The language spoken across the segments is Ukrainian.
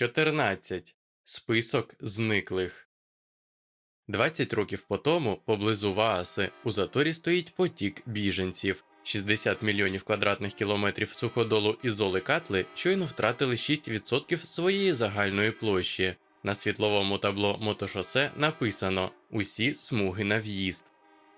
14. Список зниклих. 20 років по тому поблизу Вааси у заторі стоїть потік біженців. 60 мільйонів квадратних кілометрів суходолу і Катли щойно втратили 6% своєї загальної площі. На світловому табло мотошосе написано Усі смуги на в'їзд.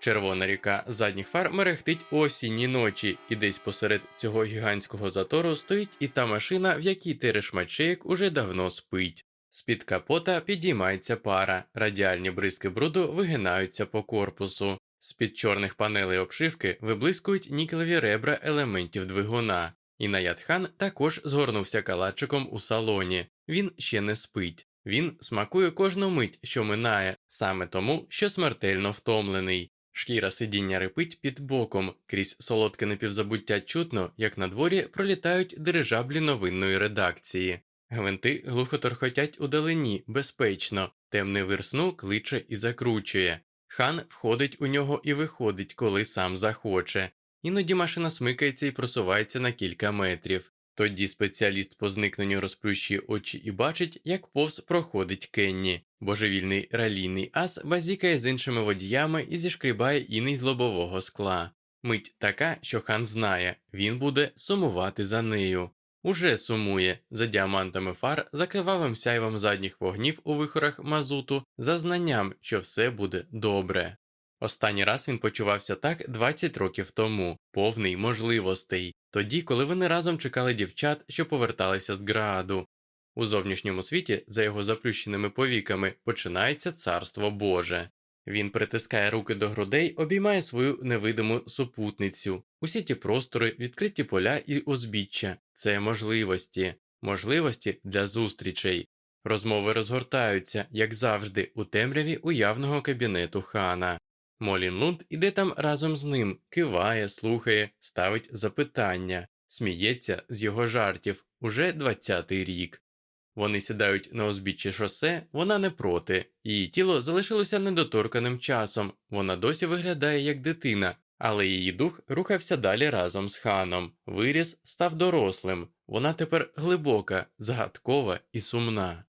Червона ріка задніх фар мерехтить у осінній ночі, і десь посеред цього гігантського затору стоїть і та машина, в якій Терешмачеєк уже давно спить. З-під капота підіймається пара, радіальні бризки бруду вигинаються по корпусу. З-під чорних панелей обшивки виблискують нікелеві ребра елементів двигуна. І Наядхан також згорнувся калачиком у салоні. Він ще не спить. Він смакує кожну мить, що минає, саме тому, що смертельно втомлений. Шкіра сидіння репить під боком, крізь солодке напівзабуття чутно, як на дворі пролітають дирижаблі новинної редакції. Гвинти глухо торхотять удалині, безпечно, темний вир сну кличе і закручує. Хан входить у нього і виходить, коли сам захоче. Іноді машина смикається і просувається на кілька метрів. Тоді спеціаліст по зникненню розплющує очі і бачить, як повз проходить Кенні. Божевільний ралійний ас базікає з іншими водіями і зішкрібає іней з лобового скла. Мить така, що хан знає, він буде сумувати за нею. Уже сумує за діамантами фар, за кривавим сяйвом задніх вогнів у вихорах мазуту, за знанням, що все буде добре. Останній раз він почувався так 20 років тому, повний можливостей, тоді, коли вони разом чекали дівчат, що поверталися з граду. У зовнішньому світі, за його заплющеними повіками, починається царство Боже. Він притискає руки до грудей, обіймає свою невидиму супутницю. Усі ті простори, відкриті поля і узбіччя це можливості, можливості для зустрічей. Розмови розгортаються, як завжди, у темряві уявного кабінету хана. Молін Лунд іде там разом з ним, киває, слухає, ставить запитання, сміється з його жартів уже 20-й рік. Вони сідають на узбіччя шосе, вона не проти, її тіло залишилося недоторканим часом, вона досі виглядає як дитина, але її дух рухався далі разом з ханом. Виріс став дорослим, вона тепер глибока, загадкова і сумна.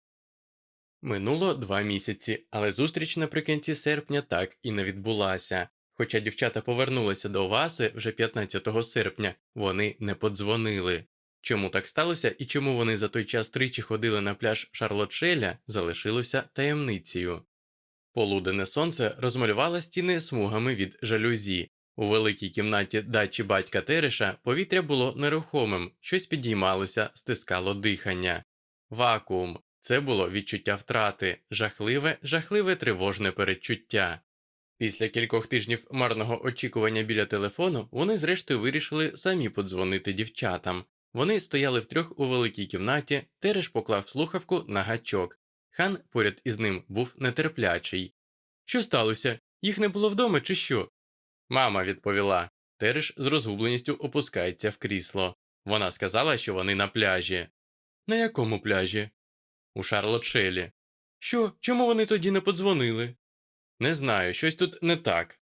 Минуло два місяці, але зустріч наприкінці серпня так і не відбулася. Хоча дівчата повернулися до Васи вже 15 серпня, вони не подзвонили. Чому так сталося і чому вони за той час тричі ходили на пляж Шарлотшеля, залишилося таємницею. Полуденне сонце розмалювало стіни смугами від жалюзі. У великій кімнаті дачі батька Тереша повітря було нерухомим, щось підіймалося, стискало дихання. Вакуум це було відчуття втрати, жахливе, жахливе тривожне передчуття. Після кількох тижнів марного очікування біля телефону вони зрештою вирішили самі подзвонити дівчатам. Вони стояли втрьох у великій кімнаті, Тереш поклав слухавку на гачок. Хан поряд із ним був нетерплячий. Що сталося? Їх не було вдома, чи що? Мама відповіла. Тереш з розгубленістю опускається в крісло. Вона сказала, що вони на пляжі. На якому пляжі? У Шарлотшелі. Що? Чому вони тоді не подзвонили? Не знаю, щось тут не так.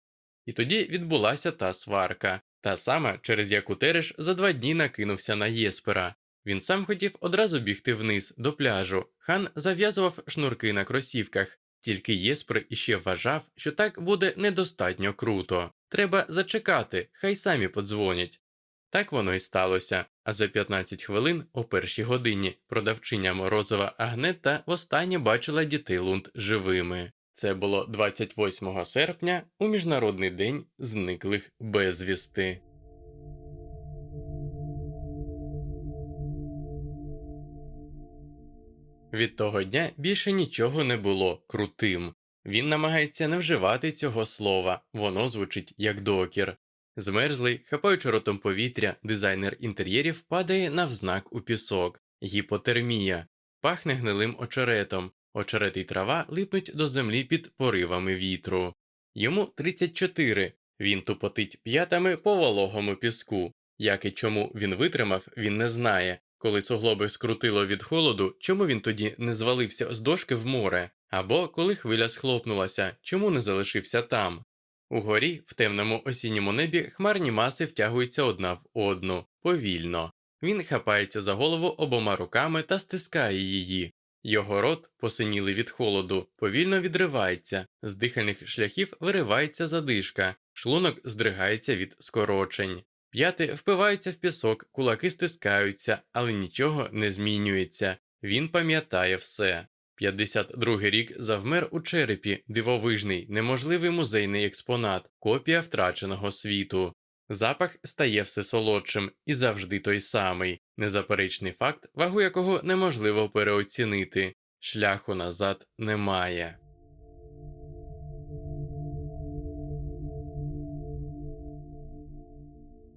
І тоді відбулася та сварка, та сама, через яку Тереш за два дні накинувся на Єспера. Він сам хотів одразу бігти вниз до пляжу. Хан зав'язував шнурки на кросівках, тільки Єспер іще вважав, що так буде недостатньо круто. Треба зачекати, хай самі подзвонять. Так воно і сталося, а за 15 хвилин, о першій годині, продавчиня Морозова Агнета востаннє бачила дітей Лунд живими. Це було 28 серпня у Міжнародний день зниклих безвісти. Від того дня більше нічого не було крутим. Він намагається не вживати цього слова, воно звучить як докір. Змерзлий, хапаючи ротом повітря, дизайнер інтер'єрів падає навзнак у пісок, гіпотермія, пахне гнилим очеретом, очерет і трава липнуть до землі під поривами вітру. Йому 34, він тупотить п'ятами по вологому піску. Як і чому він витримав, він не знає. Коли суглоби скрутило від холоду, чому він тоді не звалився з дошки в море, або коли хвиля схлопнулася, чому не залишився там. Угорі, в темному осінньому небі, хмарні маси втягуються одна в одну, повільно. Він хапається за голову обома руками та стискає її. Його рот, посинілий від холоду, повільно відривається, з дихальних шляхів виривається задишка, шлунок здригається від скорочень. П'яти впиваються в пісок, кулаки стискаються, але нічого не змінюється. Він пам'ятає все. 52-й рік завмер у черепі, дивовижний, неможливий музейний експонат, копія втраченого світу. Запах стає все солодшим і завжди той самий, незаперечний факт, вагу якого неможливо переоцінити. Шляху назад немає.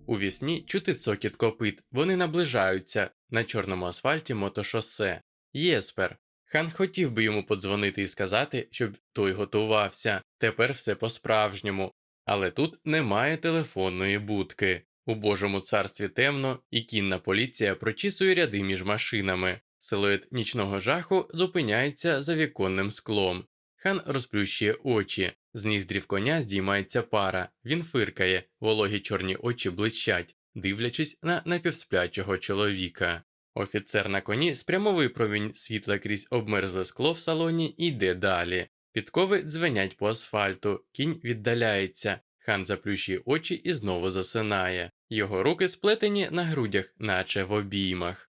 У вісні чути цокіт копит, вони наближаються на чорному асфальті мотошосе. Єспер. Хан хотів би йому подзвонити і сказати, щоб той готувався. Тепер все по-справжньому. Але тут немає телефонної будки. У Божому царстві темно, і кінна поліція прочісує ряди між машинами. Силует нічного жаху зупиняється за віконним склом. Хан розплющує очі, з ніздрів коня здіймається пара, він фиркає, вологі чорні очі блищать, дивлячись на напівсплячого чоловіка. Офіцер на коні спрямовує провінь світла крізь обмерзле скло в салоні і йде далі. Підкови дзвенять по асфальту, кінь віддаляється, хан заплющує очі і знову засинає. Його руки сплетені на грудях, наче в обіймах.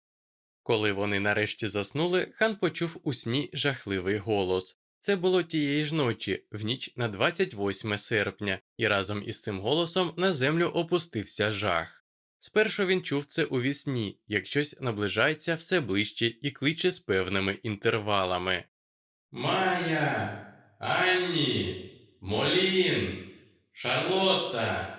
Коли вони нарешті заснули, хан почув у сні жахливий голос. Це було тієї ж ночі, в ніч на 28 серпня, і разом із цим голосом на землю опустився жах. Спершу він чув це у вісні, як щось наближається все ближче і кличе з певними інтервалами. Майя, Анні, Молін, Шарлотта.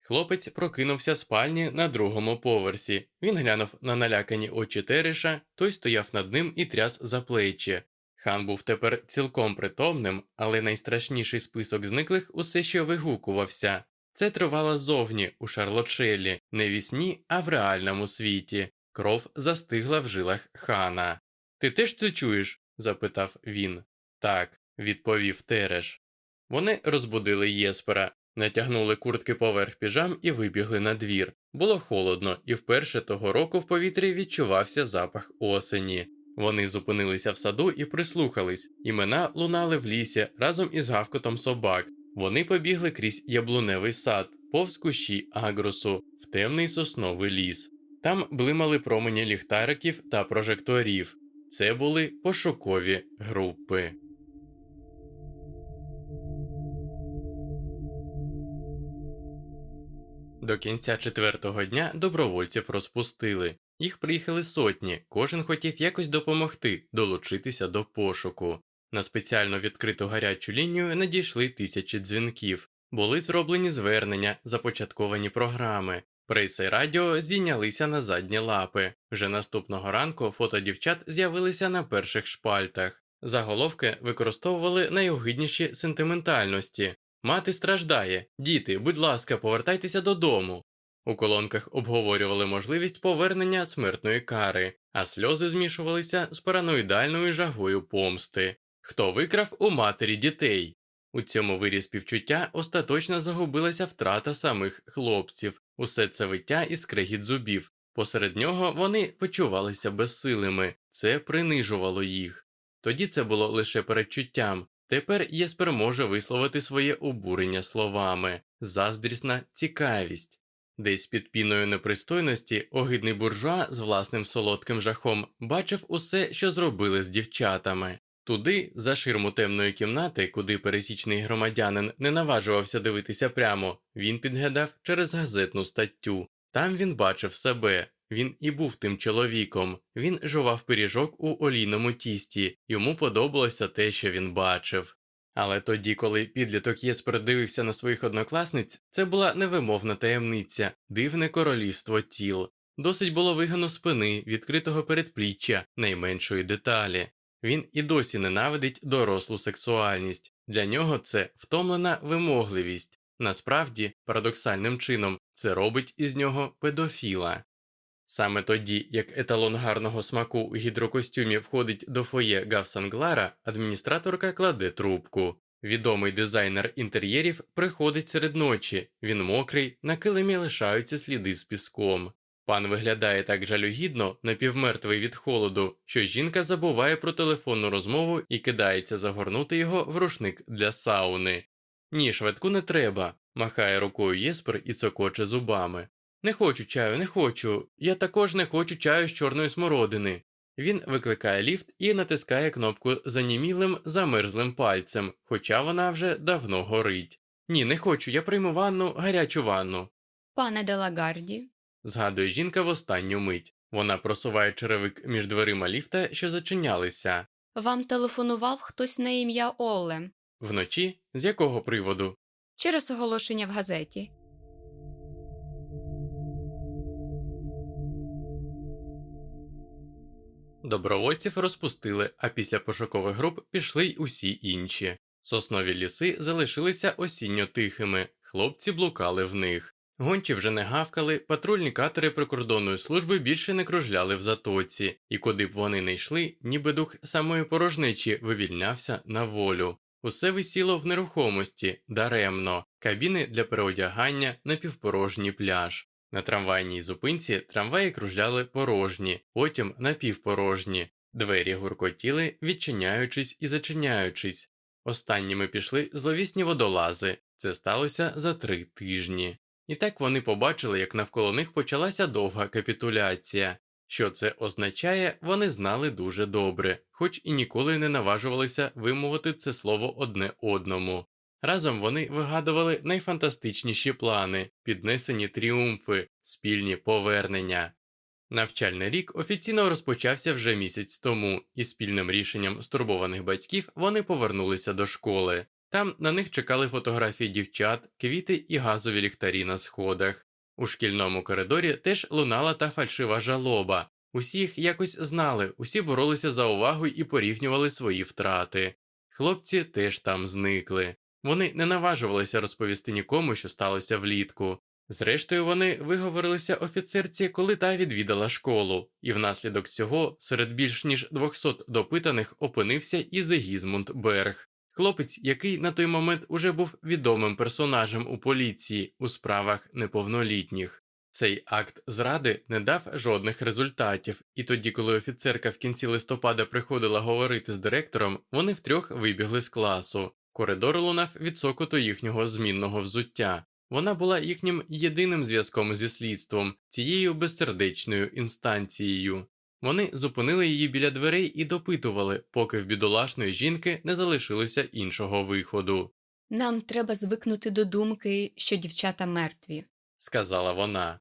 Хлопець прокинувся з спальні на другому поверсі. Він глянув на налякані очі Тереша, той стояв над ним і тряс за плечі. Хан був тепер цілком притомним, але найстрашніший список зниклих усе ще вигукувався. Це тривало зовні у Шарлотшелі, не вісні, а в реальному світі. Кров застигла в жилах хана. Ти теж це чуєш? запитав він. Так, відповів Тереш. Вони розбудили Єспера, натягнули куртки поверх піжам і вибігли на двір. Було холодно, і вперше того року в повітрі відчувався запах осені. Вони зупинилися в саду і прислухались. Імена лунали в лісі разом із гавкотом собак. Вони побігли крізь яблуневий сад, повз кущі агросу, в темний сосновий ліс. Там блимали промені ліхтариків та прожекторів. Це були пошукові групи. До кінця четвертого дня добровольців розпустили. Їх приїхали сотні, кожен хотів якось допомогти, долучитися до пошуку. На спеціально відкриту гарячу лінію надійшли тисячі дзвінків, були зроблені звернення, започатковані програми. Преса й радіо здійнялися на задні лапи. Вже наступного ранку фото дівчат з'явилися на перших шпальтах. Заголовки використовували найогидніші сентиментальності. Мати страждає, діти, будь ласка, повертайтеся додому. У колонках обговорювали можливість повернення смертної кари, а сльози змішувалися з параноїдальною жагою помсти. Хто викрав у матері дітей? У цьому вирі співчуття остаточно загубилася втрата самих хлопців, усе це виття і скрегіт зубів. Посеред нього вони почувалися безсилими, це принижувало їх. Тоді це було лише передчуттям. Тепер Єспер може висловити своє обурення словами, заздрісна цікавість. Десь під піною непристойності огидний буржуа з власним солодким жахом бачив усе, що зробили з дівчатами. Туди, за ширму темної кімнати, куди пересічний громадянин не наважувався дивитися прямо, він підглядав через газетну статтю. Там він бачив себе. Він і був тим чоловіком. Він жував пиріжок у олійному тісті, йому подобалося те, що він бачив. Але тоді, коли підліток Єспер дивився на своїх однокласниць, це була невимовна таємниця, дивне королівство тіл. Досить було вигану спини, відкритого передпліччя, найменшої деталі. Він і досі ненавидить дорослу сексуальність. Для нього це втомлена вимогливість. Насправді, парадоксальним чином, це робить із нього педофіла. Саме тоді, як еталон гарного смаку у гідрокостюмі входить до фоє Гавсанглара, адміністраторка кладе трубку. Відомий дизайнер інтер'єрів приходить серед ночі, він мокрий, на килимі лишаються сліди з піском. Пан виглядає так жалюгідно, напівмертвий від холоду, що жінка забуває про телефонну розмову і кидається загорнути його в рушник для сауни. Ні, швидку не треба, махає рукою Єспер і цокоче зубами. Не хочу чаю, не хочу. Я також не хочу чаю з чорної смородини. Він викликає ліфт і натискає кнопку занімілим замерзлим пальцем, хоча вона вже давно горить. Ні, не хочу, я прийму ванну, гарячу ванну. Пане Делагарді, Згадує жінка в останню мить. Вона просуває черевик між дверима ліфта, що зачинялися. вам телефонував хтось на ім'я Оле Вночі з якого приводу? через оголошення в газеті. Добровольців розпустили, а після пошукових груп пішли й усі інші. Соснові ліси залишилися осінньо тихими, хлопці блукали в них. Гончі вже не гавкали, патрульні катери прикордонної служби більше не кружляли в затоці, і куди б вони не йшли, ніби дух самої порожнечі вивільнявся на волю. Усе висіло в нерухомості, даремно, кабіни для переодягання, напівпорожній пляж. На трамвайній зупинці трамваї кружляли порожні, потім напівпорожні, двері гуркотіли, відчиняючись і зачиняючись. Останніми пішли зловісні водолази. Це сталося за три тижні. І так вони побачили, як навколо них почалася довга капітуляція. Що це означає, вони знали дуже добре, хоч і ніколи не наважувалися вимовити це слово одне одному. Разом вони вигадували найфантастичніші плани, піднесені тріумфи, спільні повернення. Навчальний рік офіційно розпочався вже місяць тому, і спільним рішенням стурбованих батьків вони повернулися до школи. Там на них чекали фотографії дівчат, квіти і газові ліхтарі на сходах. У шкільному коридорі теж лунала та фальшива жалоба. Усі їх якось знали, усі боролися за увагу і порівнювали свої втрати. Хлопці теж там зникли. Вони не наважувалися розповісти нікому, що сталося влітку. Зрештою, вони виговорилися офіцерці, коли та відвідала школу, і внаслідок цього серед більш ніж 200 допитаних опинився і Зегізмунд Берг, хлопець, який на той момент уже був відомим персонажем у поліції у справах неповнолітніх. Цей акт зради не дав жодних результатів, і тоді, коли офіцерка в кінці листопада приходила говорити з директором, вони втрьох вибігли з класу. Коридор лунав від сокоту їхнього змінного взуття. Вона була їхнім єдиним зв'язком зі слідством, цією безсердечною інстанцією. Вони зупинили її біля дверей і допитували, поки в бідолашної жінки не залишилося іншого виходу, Нам треба звикнути до думки, що дівчата мертві. сказала вона.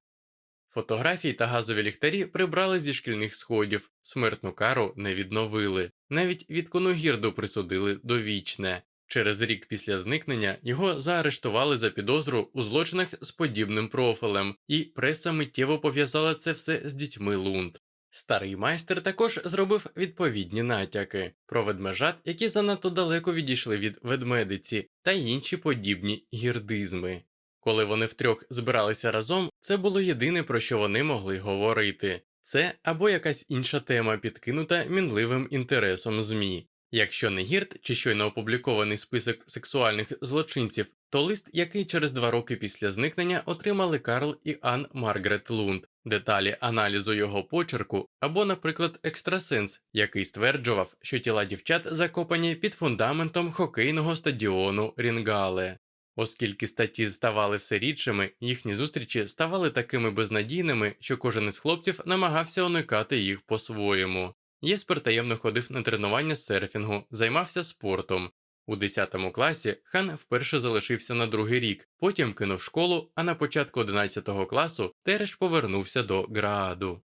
Фотографії та газові ліхтарі прибрали зі шкільних сходів, смертну кару не відновили, навіть від Коногірду присудили довічне. Через рік після зникнення його заарештували за підозру у злочинах з подібним профілем, і преса миттєво пов'язала це все з дітьми Лунд. Старий майстер також зробив відповідні натяки про ведмежат, які занадто далеко відійшли від ведмедиці, та інші подібні гірдизми. Коли вони втрьох збиралися разом, це було єдине, про що вони могли говорити. Це або якась інша тема, підкинута мінливим інтересом ЗМІ. Якщо не гірт чи щойно опублікований список сексуальних злочинців, то лист, який через два роки після зникнення отримали Карл і Ан Маргарет Лунд, деталі аналізу його почерку, або, наприклад, екстрасенс, який стверджував, що тіла дівчат закопані під фундаментом хокейного стадіону Рінгале. Оскільки статті ставали все рідшими, їхні зустрічі ставали такими безнадійними, що кожен із хлопців намагався уникати їх по-своєму. Єспер таємно ходив на тренування з серфінгу, займався спортом. У 10 класі хан вперше залишився на другий рік, потім кинув школу, а на початку 11 класу Тереш повернувся до Грааду.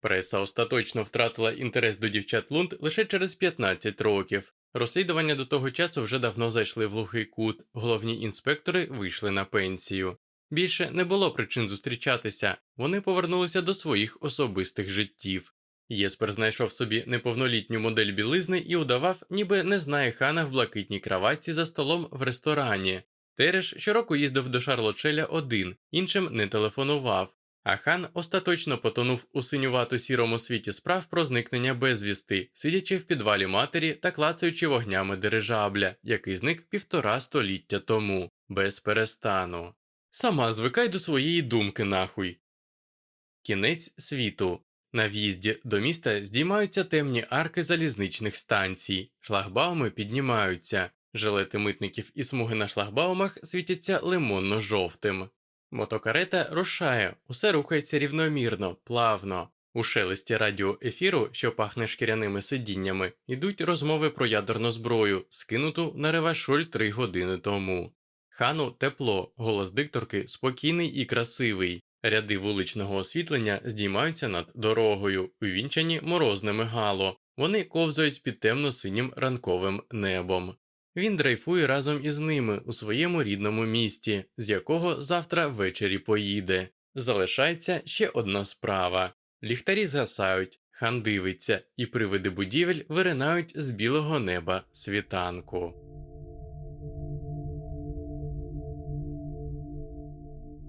Преса остаточно втратила інтерес до дівчат Лунд лише через 15 років. Розслідування до того часу вже давно зайшли в глухий кут, головні інспектори вийшли на пенсію. Більше не було причин зустрічатися, вони повернулися до своїх особистих життів. Єспер знайшов собі неповнолітню модель білизни і удавав, ніби не знає хана в блакитній краватці за столом в ресторані. Тереш щороку їздив до Шарлотшеля один, іншим не телефонував. А хан остаточно потонув у синювато сірому світі справ про зникнення безвісти, сидячи в підвалі матері та клацаючи вогнями дирижабля, який зник півтора століття тому, без перестану. Сама звикай до своєї думки, нахуй. кінець світу. На в'їзді до міста здіймаються темні арки залізничних станцій, шлагбауми піднімаються, жилети митників і смуги на шлагбаумах світяться лимонно-жовтим. Мотокарета рушає, усе рухається рівномірно, плавно. У шелесті радіоефіру, що пахне шкіряними сидіннями, йдуть розмови про ядерну зброю, скинуту на ревашоль три години тому. Хану тепло, голос дикторки спокійний і красивий. Ряди вуличного освітлення здіймаються над дорогою, увінчані морозними гало. Вони ковзають під темно-синім ранковим небом. Він дрейфує разом із ними у своєму рідному місті, з якого завтра ввечері поїде. Залишається ще одна справа. Ліхтарі згасають, хан дивиться, і привиди будівель виринають з білого неба світанку.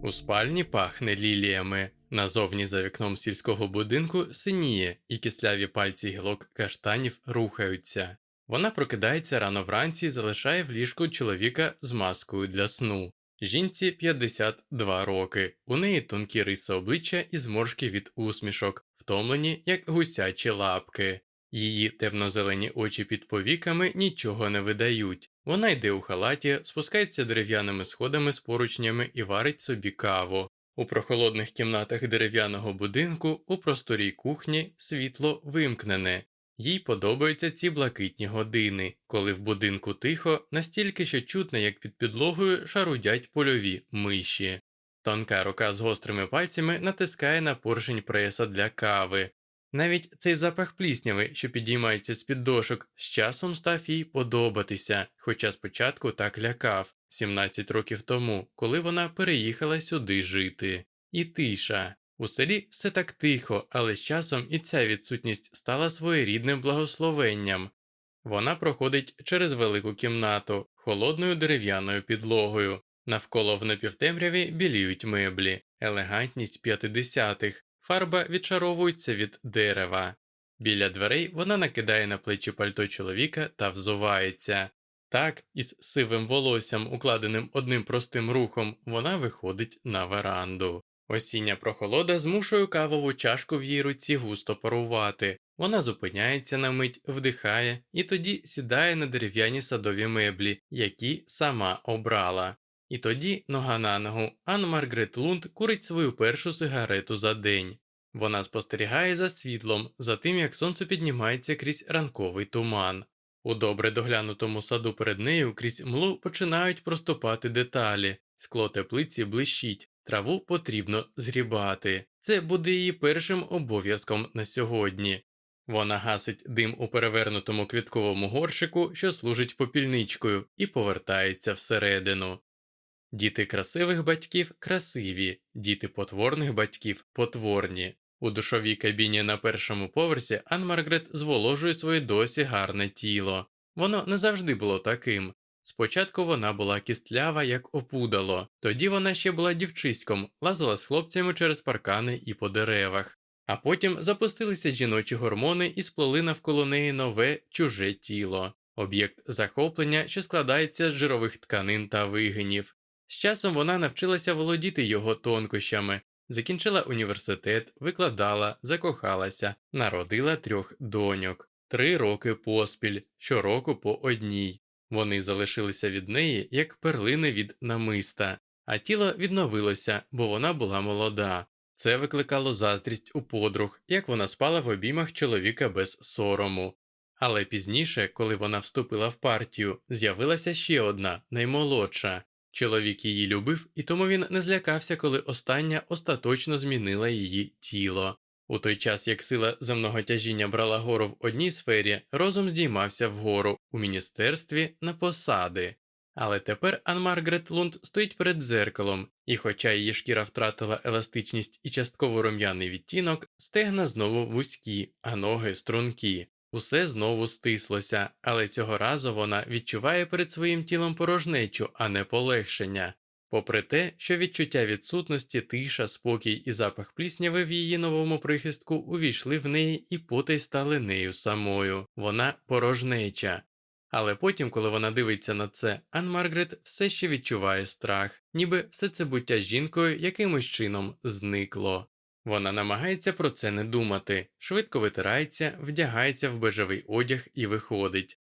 У спальні пахне ліліями. Назовні за вікном сільського будинку синіє, і кисляві пальці гілок каштанів рухаються. Вона прокидається рано вранці і залишає в ліжку чоловіка з маскою для сну. Жінці 52 роки. У неї тонкі риси обличчя і зморшки від усмішок, втомлені, як гусячі лапки. Її темно-зелені очі під повіками нічого не видають. Вона йде у халаті, спускається дерев'яними сходами з поручнями і варить собі каву. У прохолодних кімнатах дерев'яного будинку у просторій кухні світло вимкнене. Їй подобаються ці блакитні години, коли в будинку тихо, настільки що чутно, як під підлогою шарудять польові миші. Тонка рука з гострими пальцями натискає на поршень преса для кави. Навіть цей запах плісняви, що підіймається з під дошок, з часом став їй подобатися, хоча спочатку так лякав 17 років тому, коли вона переїхала сюди жити. І тиша. У селі все так тихо, але з часом і ця відсутність стала своєрідним благословенням. Вона проходить через велику кімнату, холодною дерев'яною підлогою. Навколо в напівтемряві біліють меблі, елегантність п'ятидесятих, фарба відшаровується від дерева. Біля дверей вона накидає на плечі пальто чоловіка та взувається. Так, із сивим волоссям, укладеним одним простим рухом, вона виходить на веранду. Осіння прохолода змушує кавову чашку в її руці густо парувати. Вона зупиняється на мить, вдихає і тоді сідає на дерев'яні садові меблі, які сама обрала. І тоді, нога на ногу, Ан Маргрет Лунд курить свою першу сигарету за день. Вона спостерігає за світлом, за тим, як сонце піднімається крізь ранковий туман. У добре доглянутому саду перед нею крізь млу починають проступати деталі, скло теплиці блищить, Траву потрібно згрібати. Це буде її першим обов'язком на сьогодні. Вона гасить дим у перевернутому квітковому горшику, що служить попільничкою, і повертається всередину. Діти красивих батьків красиві, діти потворних батьків потворні. У душовій кабіні на першому поверсі Ан Маргрет зволожує своє досі гарне тіло. Воно не завжди було таким. Спочатку вона була кістлява, як опудало, тоді вона ще була дівчиськом, лазила з хлопцями через паркани і по деревах, а потім запустилися жіночі гормони і сплели навколо неї нове чуже тіло, об'єкт захоплення, що складається з жирових тканин та вигинів. З часом вона навчилася володіти його тонкощами, закінчила університет, викладала, закохалася, народила трьох доньок, три роки поспіль, щороку по одній. Вони залишилися від неї, як перлини від намиста, а тіло відновилося, бо вона була молода. Це викликало заздрість у подруг, як вона спала в обіймах чоловіка без сорому. Але пізніше, коли вона вступила в партію, з'явилася ще одна, наймолодша. Чоловік її любив, і тому він не злякався, коли остання остаточно змінила її тіло. У той час, як сила земного тяжіння брала гору в одній сфері, розум здіймався вгору у міністерстві на посади. Але тепер Ан Маргрет Лунд стоїть перед дзеркалом, і, хоча її шкіра втратила еластичність і частково рум'яний відтінок, стегна знову вузькі, а ноги стрункі. Усе знову стислося, але цього разу вона відчуває перед своїм тілом порожнечу, а не полегшення. Попри те, що відчуття відсутності, тиша, спокій і запах плісняви в її новому прихистку увійшли в неї і потай стали нею самою, вона порожнеча. Але потім, коли вона дивиться на це, Ан Маргрет все ще відчуває страх, ніби все це буття жінкою якимось чином зникло. Вона намагається про це не думати, швидко витирається, вдягається в бежевий одяг і виходить.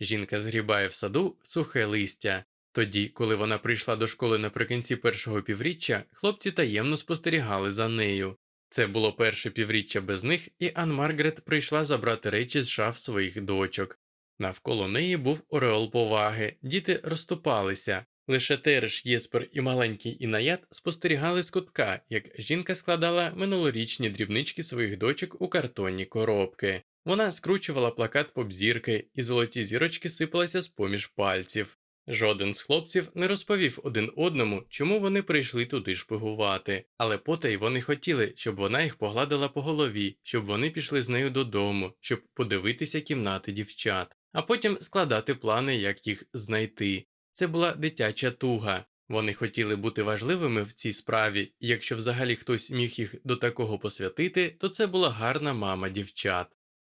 Жінка згрібає в саду сухе листя. Тоді, коли вона прийшла до школи наприкінці першого півріччя, хлопці таємно спостерігали за нею. Це було перше півріччя без них, і Ан Маргарет прийшла забрати речі з шаф своїх дочок. Навколо неї був ореол поваги, діти розступалися. Лише Тереш, Єспер і маленький Інаят спостерігали з кутка, як жінка складала минулорічні дрібнички своїх дочок у картонні коробки. Вона скручувала плакат попзірки, і золоті зірочки сипалися з поміж пальців. Жоден з хлопців не розповів один одному, чому вони прийшли туди шпигувати, але потай вони хотіли, щоб вона їх погладила по голові, щоб вони пішли з нею додому, щоб подивитися кімнати дівчат, а потім складати плани, як їх знайти. Це була дитяча туга. Вони хотіли бути важливими в цій справі, і якщо взагалі хтось міг їх до такого посвятити, то це була гарна мама дівчат.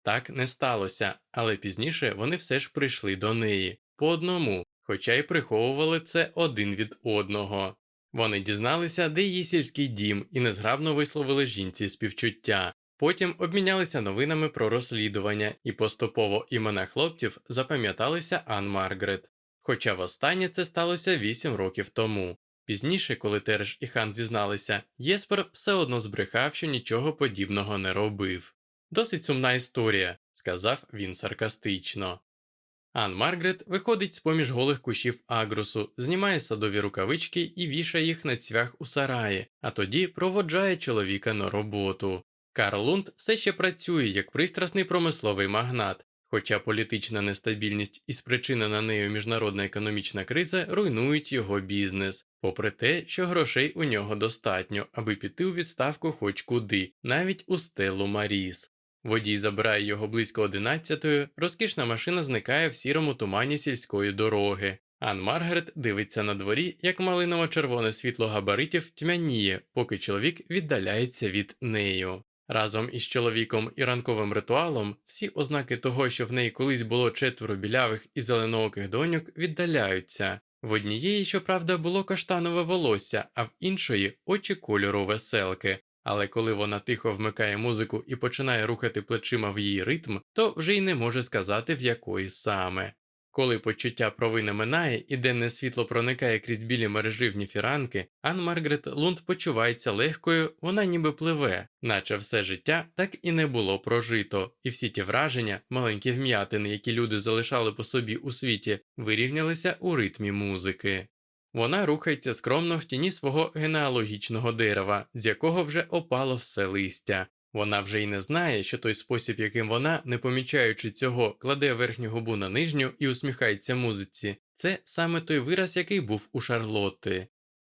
Так не сталося, але пізніше вони все ж прийшли до неї по одному, хоча й приховували це один від одного. Вони дізналися, де її сільський дім, і незграбно висловили жінці співчуття. Потім обмінялися новинами про розслідування, і поступово імена хлопців запам'яталися Ан Маргарет. Хоча востаннє це сталося 8 років тому. Пізніше, коли Тереш і хан зізналися, Єспер все одно збрехав, що нічого подібного не робив. Досить сумна історія, сказав він саркастично. Ан Маргарет виходить з поміж голих кущів агрусу, знімає садові рукавички і вішає їх на цвях у сараї, а тоді проводжає чоловіка на роботу. Карл Лунд все ще працює як пристрасний промисловий магнат, хоча політична нестабільність і спричинена нею міжнародна економічна криза руйнують його бізнес, попри те, що грошей у нього достатньо, аби піти у відставку хоч куди, навіть у стелу Маріс. Водій забирає його близько одинадцятої, розкішна машина зникає в сірому тумані сільської дороги. Ан Маргарет дивиться на дворі, як малиново червоне світло габаритів тьмяніє, поки чоловік віддаляється від нею. Разом із чоловіком і ранковим ритуалом всі ознаки того, що в неї колись було четверо білявих і зеленооких доньок, віддаляються. В однієї, щоправда, було каштанове волосся, а в іншої очі кольору веселки. Але коли вона тихо вмикає музику і починає рухати плечима в її ритм, то вже й не може сказати в якої саме. Коли почуття провини минає і денне світло проникає крізь білі мереживні фіранки, Ан Маргарет Лунд почувається легкою, вона ніби пливе, наче все життя так і не було прожито, і всі ті враження, маленькі вм'ятини, які люди залишали по собі у світі, вирівнялися у ритмі музики. Вона рухається скромно в тіні свого генеалогічного дерева, з якого вже опало все листя. Вона вже й не знає, що той спосіб, яким вона, не помічаючи цього, кладе верхню губу на нижню і усміхається музиці, це саме той вираз, який був у Шарлотти.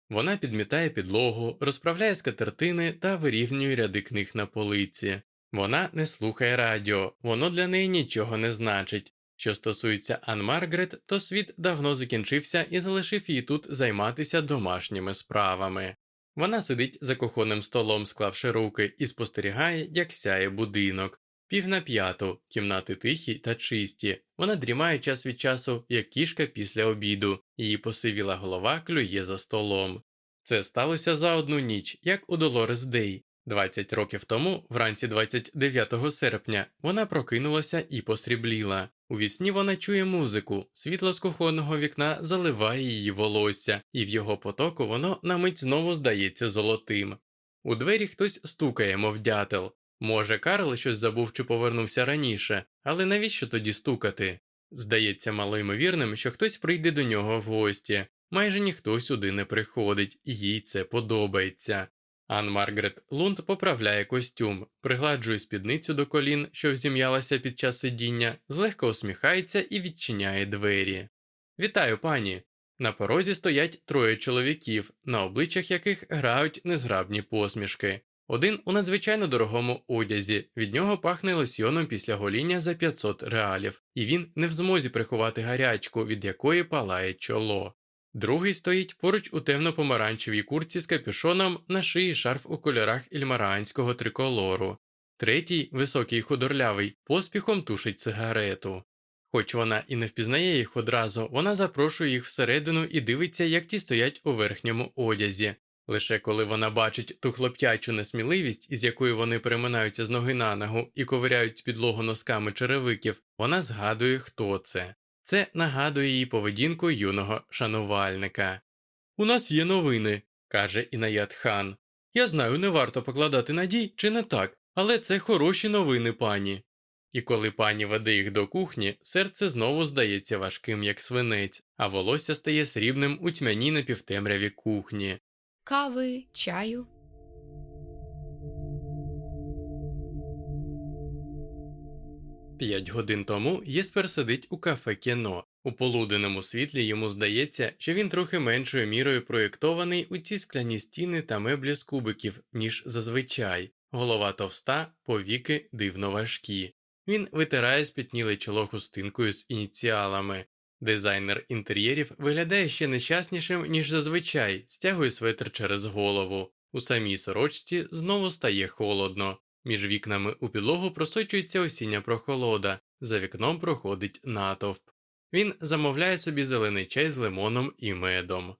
Вона підмітає підлогу, розправляє скатертини та вирівнює ряди книг на полиці. Вона не слухає радіо, воно для неї нічого не значить. Що стосується Ан Маргарет, то світ давно закінчився і залишив її тут займатися домашніми справами. Вона сидить за кухонним столом, склавши руки, і спостерігає, як сяє будинок. Пів на п'яту, кімнати тихі та чисті. Вона дрімає час від часу, як кішка після обіду, її посивіла голова клює за столом. Це сталося за одну ніч, як у Долорес Дей. 20 років тому, вранці 29 серпня, вона прокинулася і посрібліла. У вісні вона чує музику, світло з кухонного вікна заливає її волосся, і в його потоку воно на мить знову здається золотим. У двері хтось стукає, мов дятел. Може, Карл щось забув чи повернувся раніше, але навіщо тоді стукати? Здається малоймовірним, що хтось прийде до нього в гості. Майже ніхто сюди не приходить, їй це подобається. Ан Маргарет Лунд поправляє костюм, пригладжує спідницю до колін, що взім'ялася під час сидіння, злегка усміхається і відчиняє двері. Вітаю, пані! На порозі стоять троє чоловіків, на обличчях яких грають незграбні посмішки. Один у надзвичайно дорогому одязі, від нього пахне лосьйоном після гоління за 500 реалів, і він не в змозі приховати гарячку, від якої палає чоло. Другий стоїть поруч у темно-помаранчевій курці з капюшоном на шиї шарф у кольорах ільмаранського триколору. Третій, високий худорлявий, поспіхом тушить цигарету. Хоч вона і не впізнає їх одразу, вона запрошує їх всередину і дивиться, як ті стоять у верхньому одязі. Лише коли вона бачить ту хлоптячу несміливість, із якою вони переминаються з ноги на ногу і ковиряють підлогу носками черевиків, вона згадує, хто це. Це нагадує їй поведінку юного шанувальника. У нас є новини, каже Інаят хан. Я знаю, не варто покладати надій, чи не так, але це хороші новини, пані. І коли пані веде їх до кухні, серце знову здається важким, як свинець, а волосся стає срібним у тьмяній напівтемряві кухні. Кави, чаю. П'ять годин тому Єспер сидить у кафе кіно. У полуденному світлі йому здається, що він трохи меншою мірою проєктований у ці скляні стіни та меблі з кубиків, ніж зазвичай. Голова товста, повіки дивно важкі. Він витирає спітніле чоло хустинкою з ініціалами. Дизайнер інтер'єрів виглядає ще нещаснішим, ніж зазвичай, стягує светр через голову. У самій сорочці знову стає холодно. Між вікнами у підлогу просочується осіння прохолода, за вікном проходить натовп. Він замовляє собі зелений чай з лимоном і медом.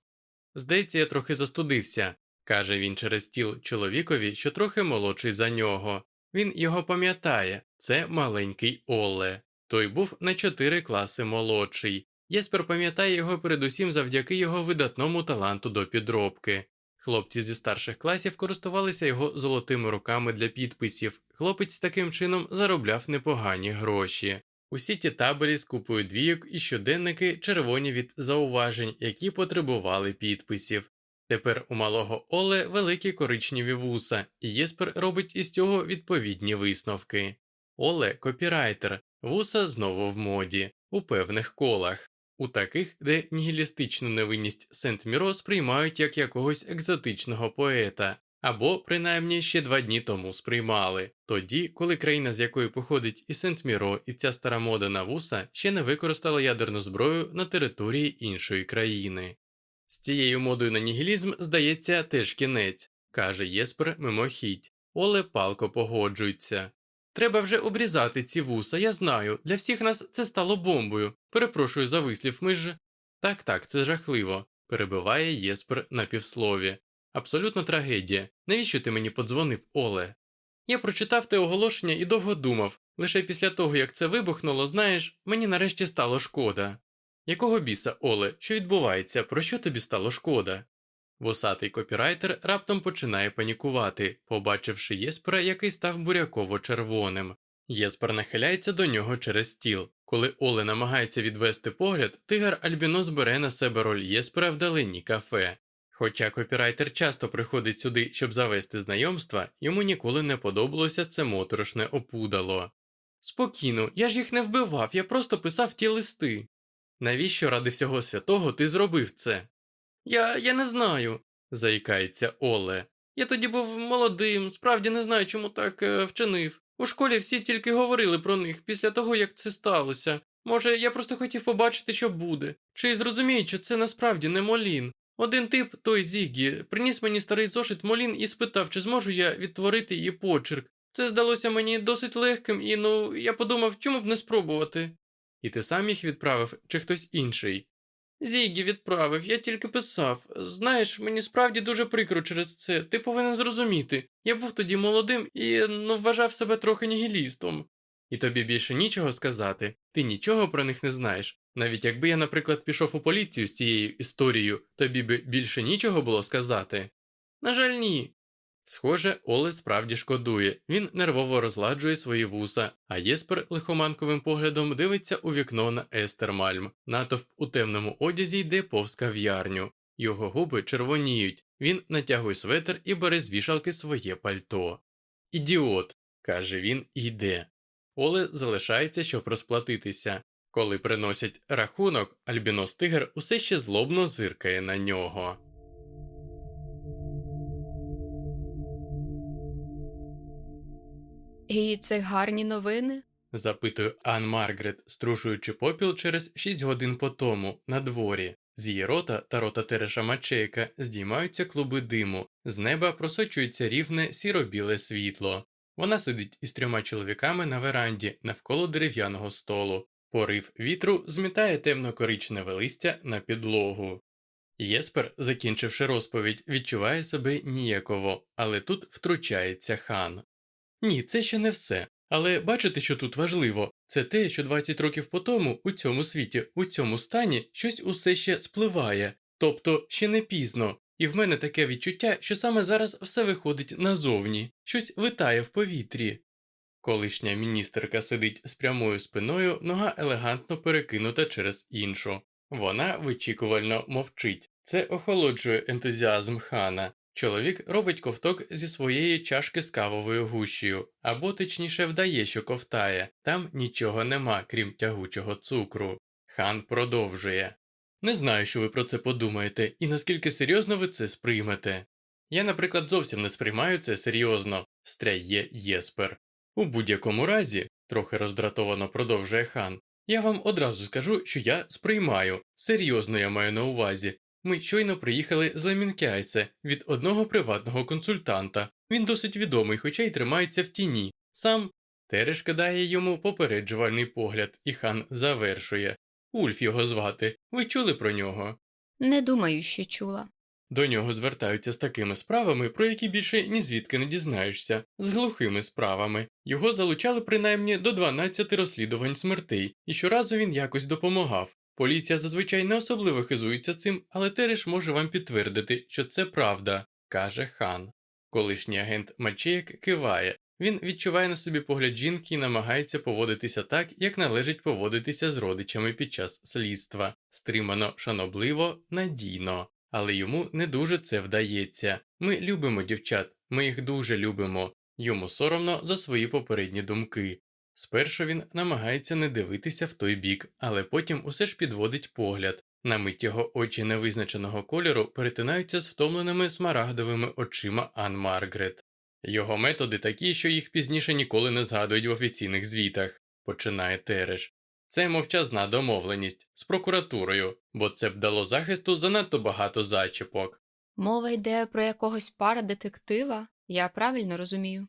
Здається, я трохи застудився, каже він через стіл чоловікові, що трохи молодший за нього. Він його пам'ятає це маленький Оле. Той був на чотири класи молодший. Єспер пам'ятає його передусім завдяки його видатному таланту до підробки. Хлопці зі старших класів користувалися його золотими руками для підписів. Хлопець таким чином заробляв непогані гроші. Усі ті табелі з купою двійок і щоденники червоні від зауважень, які потребували підписів. Тепер у малого Оле великі коричневі вуса, і Єспер робить із цього відповідні висновки. Оле копірайтер, вуса знову в моді, у певних колах, у таких, де нігілістичну невинність Сент Міро сприймають як якогось екзотичного поета, або принаймні ще два дні тому сприймали, тоді, коли країна, з якої походить і Сент Міро, і ця стара мода на вуса ще не використала ядерну зброю на території іншої країни. З цією модою на нігілізм, здається, теж кінець, каже Єспер мимохідь. Оле палко погоджується. Треба вже обрізати ці вуса, я знаю. Для всіх нас це стало бомбою. Перепрошую за вислів, ми ж. Так, так, це жахливо, перебиває Єспер на півслові. Абсолютно трагедія. Навіщо ти мені подзвонив, Оле? Я прочитав те оголошення і довго думав. Лише після того, як це вибухнуло, знаєш, мені нарешті стало шкода. Якого біса, Оле, що відбувається, про що тобі стало шкода? Вусатий копірайтер раптом починає панікувати, побачивши Єспера, який став буряково червоним. Єспер нахиляється до нього через стіл. Коли Оле намагається відвести погляд, тигр Альбінос бере на себе роль Єспера в далині кафе. Хоча копірайтер часто приходить сюди, щоб завести знайомства, йому ніколи не подобалося це моторошне опудало. Спокійно, я ж їх не вбивав, я просто писав ті листи. Навіщо ради всього святого ти зробив це? Я я не знаю, заїкається Оле. Я тоді був молодим, справді не знаю, чому так е, вчинив. У школі всі тільки говорили про них після того, як це сталося. Може, я просто хотів побачити, що буде. Чи зрозуміють, що це насправді не Молін. Один тип, той Зіггі, приніс мені старий зошит Молін і спитав, чи зможу я відтворити її почерк. Це здалося мені досить легким, і ну я подумав, чому б не спробувати. І ти сам їх відправив, чи хтось інший? Зігі відправив, я тільки писав. Знаєш, мені справді дуже прикро через це. Ти повинен зрозуміти. Я був тоді молодим і ну, вважав себе трохи нігілістом. І тобі більше нічого сказати, ти нічого про них не знаєш. Навіть якби я, наприклад, пішов у поліцію з цією історією, тобі б більше нічого було сказати? На жаль, ні. Схоже, Оле справді шкодує, він нервово розладжує свої вуса, а Єспер лихоманковим поглядом дивиться у вікно на Естермальм. Натовп у темному одязі йде повз кав'ярню. Його губи червоніють, він натягує светр і бере з вішалки своє пальто. Ідіот, каже він і йде. Оле залишається, щоб розплатитися. Коли приносять рахунок, Альбінос Тигр усе ще злобно зиркає на нього. І це гарні новини? запитує Ан Маргарет, струшуючи попіл через шість годин по тому, на дворі. З її рота та рота Тереша Мачейка здіймаються клуби диму, з неба просочується рівне сіро-біле світло. Вона сидить із трьома чоловіками на веранді навколо дерев'яного столу. Порив вітру змітає темно-коричневе листя на підлогу. Єспер, закінчивши розповідь, відчуває себе ніяково, але тут втручається хан. Ні, це ще не все. Але бачите, що тут важливо це те, що 20 років по тому у цьому світі, у цьому стані, щось усе ще спливає, тобто ще не пізно, і в мене таке відчуття, що саме зараз все виходить назовні, щось витає в повітрі. Колишня міністерка сидить з прямою спиною, нога елегантно перекинута через іншу. Вона вичікувально мовчить. Це охолоджує ентузіазм хана. Чоловік робить ковток зі своєї чашки з кавовою гущею, або точніше вдає, що ковтає, там нічого нема, крім тягучого цукру. Хан продовжує. Не знаю, що ви про це подумаєте, і наскільки серйозно ви це сприймете. Я, наприклад, зовсім не сприймаю це серйозно, стряє Єспер. У будь-якому разі, трохи роздратовано продовжує хан, я вам одразу скажу, що я сприймаю, серйозно я маю на увазі. Ми щойно приїхали з Лемінкяйсе від одного приватного консультанта. Він досить відомий, хоча й тримається в тіні. Сам Тереш кидає йому попереджувальний погляд, і хан завершує. Ульф його звати. Ви чули про нього? Не думаю, що чула. До нього звертаються з такими справами, про які більше ні звідки не дізнаєшся, з глухими справами. Його залучали принаймні до 12 розслідувань смертей, і щоразу він якось допомагав. Поліція зазвичай не особливо хизується цим, але Тереш може вам підтвердити, що це правда, каже хан. Колишній агент Мачеєк киває. Він відчуває на собі погляд жінки і намагається поводитися так, як належить поводитися з родичами під час слідства, стримано, шанобливо, надійно. Але йому не дуже це вдається. Ми любимо дівчат, ми їх дуже любимо. Йому соромно за свої попередні думки. Спершу він намагається не дивитися в той бік, але потім усе ж підводить погляд. На мить його очі невизначеного кольору перетинаються з втомленими смарагдовими очима Ан Маргрет. Його методи такі, що їх пізніше ніколи не згадують в офіційних звітах, починає Тереш. Це мовчазна домовленість з прокуратурою, бо це б дало захисту занадто багато зачіпок. Мова йде про якогось пара детектива, я правильно розумію.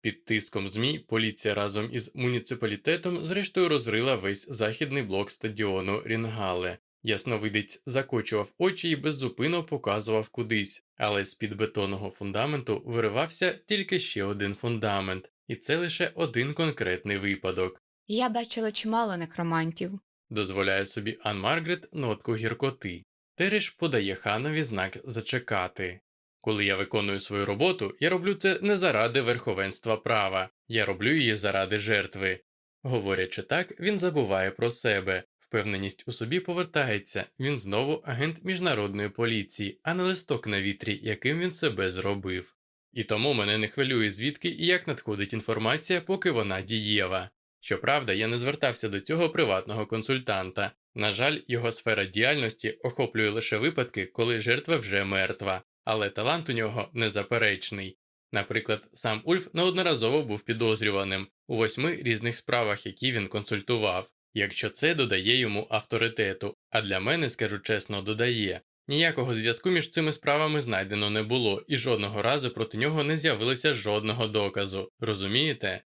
Під тиском ЗМІ поліція разом із муніципалітетом зрештою розрила весь західний блок стадіону Рінгале. Ясновидець закочував очі і беззупинно показував кудись, але з під бетонного фундаменту виривався тільки ще один фундамент, і це лише один конкретний випадок. Я бачила чимало некромантів. Дозволяє собі Ан Маргрет нотку гіркоти. Тереш подає ханові знак зачекати. Коли я виконую свою роботу, я роблю це не заради верховенства права, я роблю її заради жертви. Говорячи так, він забуває про себе, впевненість у собі повертається, він знову агент міжнародної поліції, а не листок на вітрі, яким він себе зробив. І тому мене не хвилює звідки і як надходить інформація, поки вона дієва. Щоправда, я не звертався до цього приватного консультанта. На жаль, його сфера діяльності охоплює лише випадки, коли жертва вже мертва, але талант у нього незаперечний. Наприклад, сам Ульф неодноразово був підозрюваним у восьми різних справах, які він консультував, якщо це додає йому авторитету, а для мене, скажу чесно, додає. Ніякого зв'язку між цими справами знайдено не було, і жодного разу проти нього не з'явилося жодного доказу, розумієте?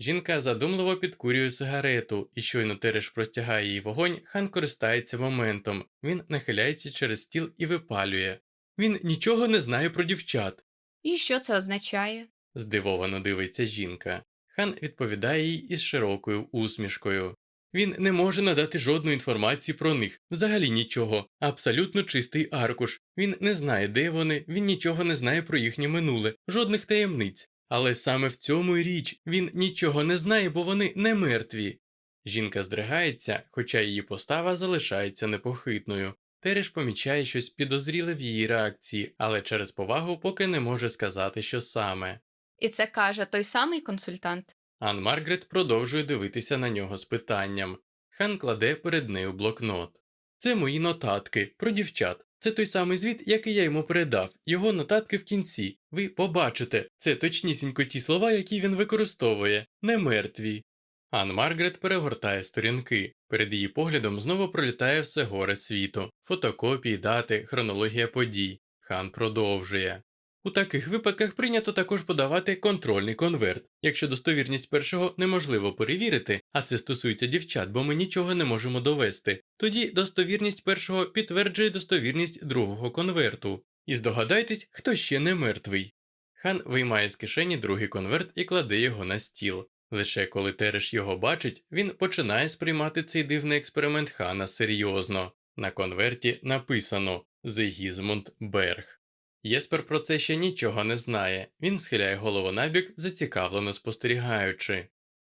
Жінка задумливо підкурює сигарету, і щойно Тереш простягає їй вогонь, хан користається моментом, він нахиляється через стіл і випалює. Він нічого не знає про дівчат. І що це означає? здивовано дивиться жінка. Хан відповідає їй із широкою усмішкою. Він не може надати жодної інформації про них, взагалі нічого, абсолютно чистий аркуш. Він не знає, де вони, він нічого не знає про їхнє минуле, жодних таємниць. Але саме в цьому й річ він нічого не знає, бо вони не мертві. Жінка здригається, хоча її постава залишається непохитною. Тереш помічає щось підозріле в її реакції, але через повагу поки не може сказати, що саме. І це каже той самий консультант. Ан Маргрет продовжує дивитися на нього з питанням. Хан кладе перед нею блокнот. Це мої нотатки про дівчат. Це той самий звіт, який я йому передав, його нотатки в кінці. Ви побачите, це точнісінько ті слова, які він використовує, не мертві. Ан Маргрет перегортає сторінки. Перед її поглядом знову пролітає все горе світу, фотокопії, дати, хронологія подій. Хан продовжує. У таких випадках прийнято також подавати контрольний конверт. Якщо достовірність першого неможливо перевірити, а це стосується дівчат, бо ми нічого не можемо довести, тоді достовірність першого підтверджує достовірність другого конверту. І здогадайтесь, хто ще не мертвий. Хан виймає з кишені другий конверт і кладе його на стіл. Лише коли Тереш його бачить, він починає сприймати цей дивний експеримент хана серйозно. На конверті написано Зигізмунд Берг. Єспер про це ще нічого не знає, він схиляє голову набік, зацікавлено спостерігаючи.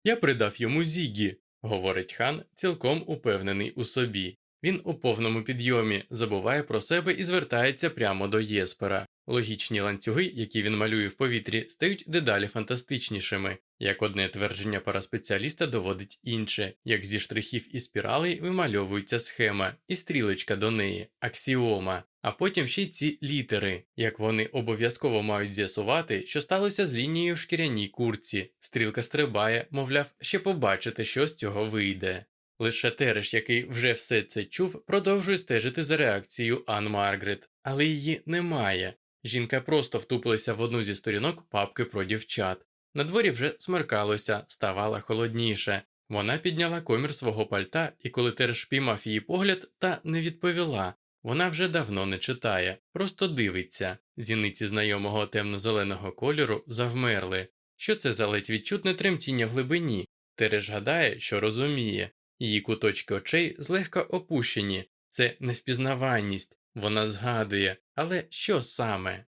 Я придав йому Зігі, говорить хан, цілком упевнений у собі. Він у повному підйомі забуває про себе і звертається прямо до Єспера. Логічні ланцюги, які він малює в повітрі, стають дедалі фантастичнішими. Як одне твердження параспеціаліста доводить інше, як зі штрихів і спіралей вимальовується схема, і стрілечка до неї, аксіома, а потім ще й ці літери, як вони обов'язково мають з'ясувати, що сталося з лінією в шкіряній курці. Стрілка стрибає, мовляв, ще побачите, що з цього вийде. Лише Тереш, який вже все це чув, продовжує стежити за реакцією Ан Маргарет, але її немає. Жінка просто втупилася в одну зі сторінок папки про дівчат. На дворі вже смеркалося, ставало холодніше. Вона підняла комір свого пальта, і коли Тереш піймав її погляд, та не відповіла. Вона вже давно не читає, просто дивиться. Зіниці знайомого темно-зеленого кольору завмерли. Що це за ледь відчутне тремтіння в глибині? Тереш гадає, що розуміє. Її куточки очей злегка опущені, це невпізнаванність, вона згадує, але що саме?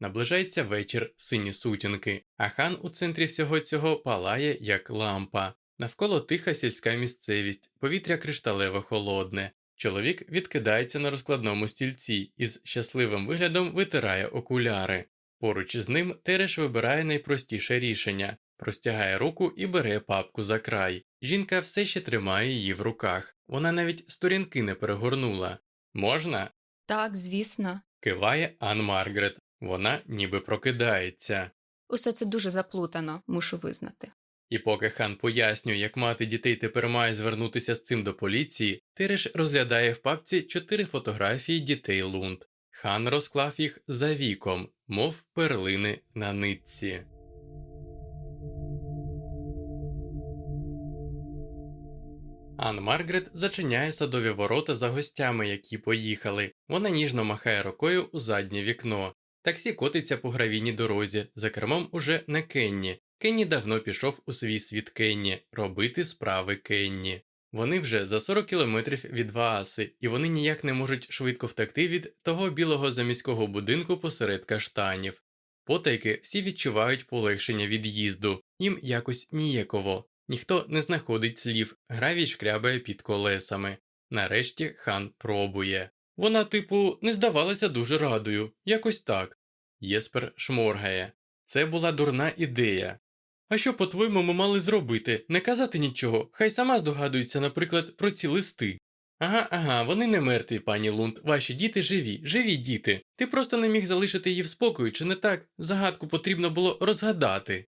Наближається вечір сині сутінки, а хан у центрі всього цього палає, як лампа. Навколо тиха сільська місцевість, повітря кришталево холодне. Чоловік відкидається на розкладному стільці і з щасливим виглядом витирає окуляри. Поруч із ним Тереш вибирає найпростіше рішення простягає руку і бере папку за край. Жінка все ще тримає її в руках. Вона навіть сторінки не перегорнула. Можна? Так, звісно. киває Ан Маргарет. Вона ніби прокидається. Усе це дуже заплутано, мушу визнати. І поки хан пояснює, як мати дітей тепер має звернутися з цим до поліції, Тереш розглядає в папці чотири фотографії дітей Лунд. Хан розклав їх за віком, мов перлини на нитці. Ан Маргарет зачиняє садові ворота за гостями, які поїхали. Вона ніжно махає рукою у заднє вікно. Таксі котиться по гравійній дорозі, за кермом уже не Кенні. Кенні давно пішов у свій світ Кенні робити справи Кенні. Вони вже за 40 кілометрів від Вааси, і вони ніяк не можуть швидко втекти від того білого заміського будинку посеред каштанів. Потайки всі відчувають полегшення від їзду, їм якось ніяково. Ніхто не знаходить слів, гравій шкрябає під колесами. Нарешті хан пробує. Вона, типу, не здавалася дуже радою, якось так. Єспер шморгає. Це була дурна ідея. А що, по-твоєму, ми мали зробити? Не казати нічого, хай сама здогадується, наприклад, про ці листи. Ага, ага, вони не мертві, пані Лунд, ваші діти живі, живі діти. Ти просто не міг залишити її в спокою, чи не так? Загадку потрібно було розгадати.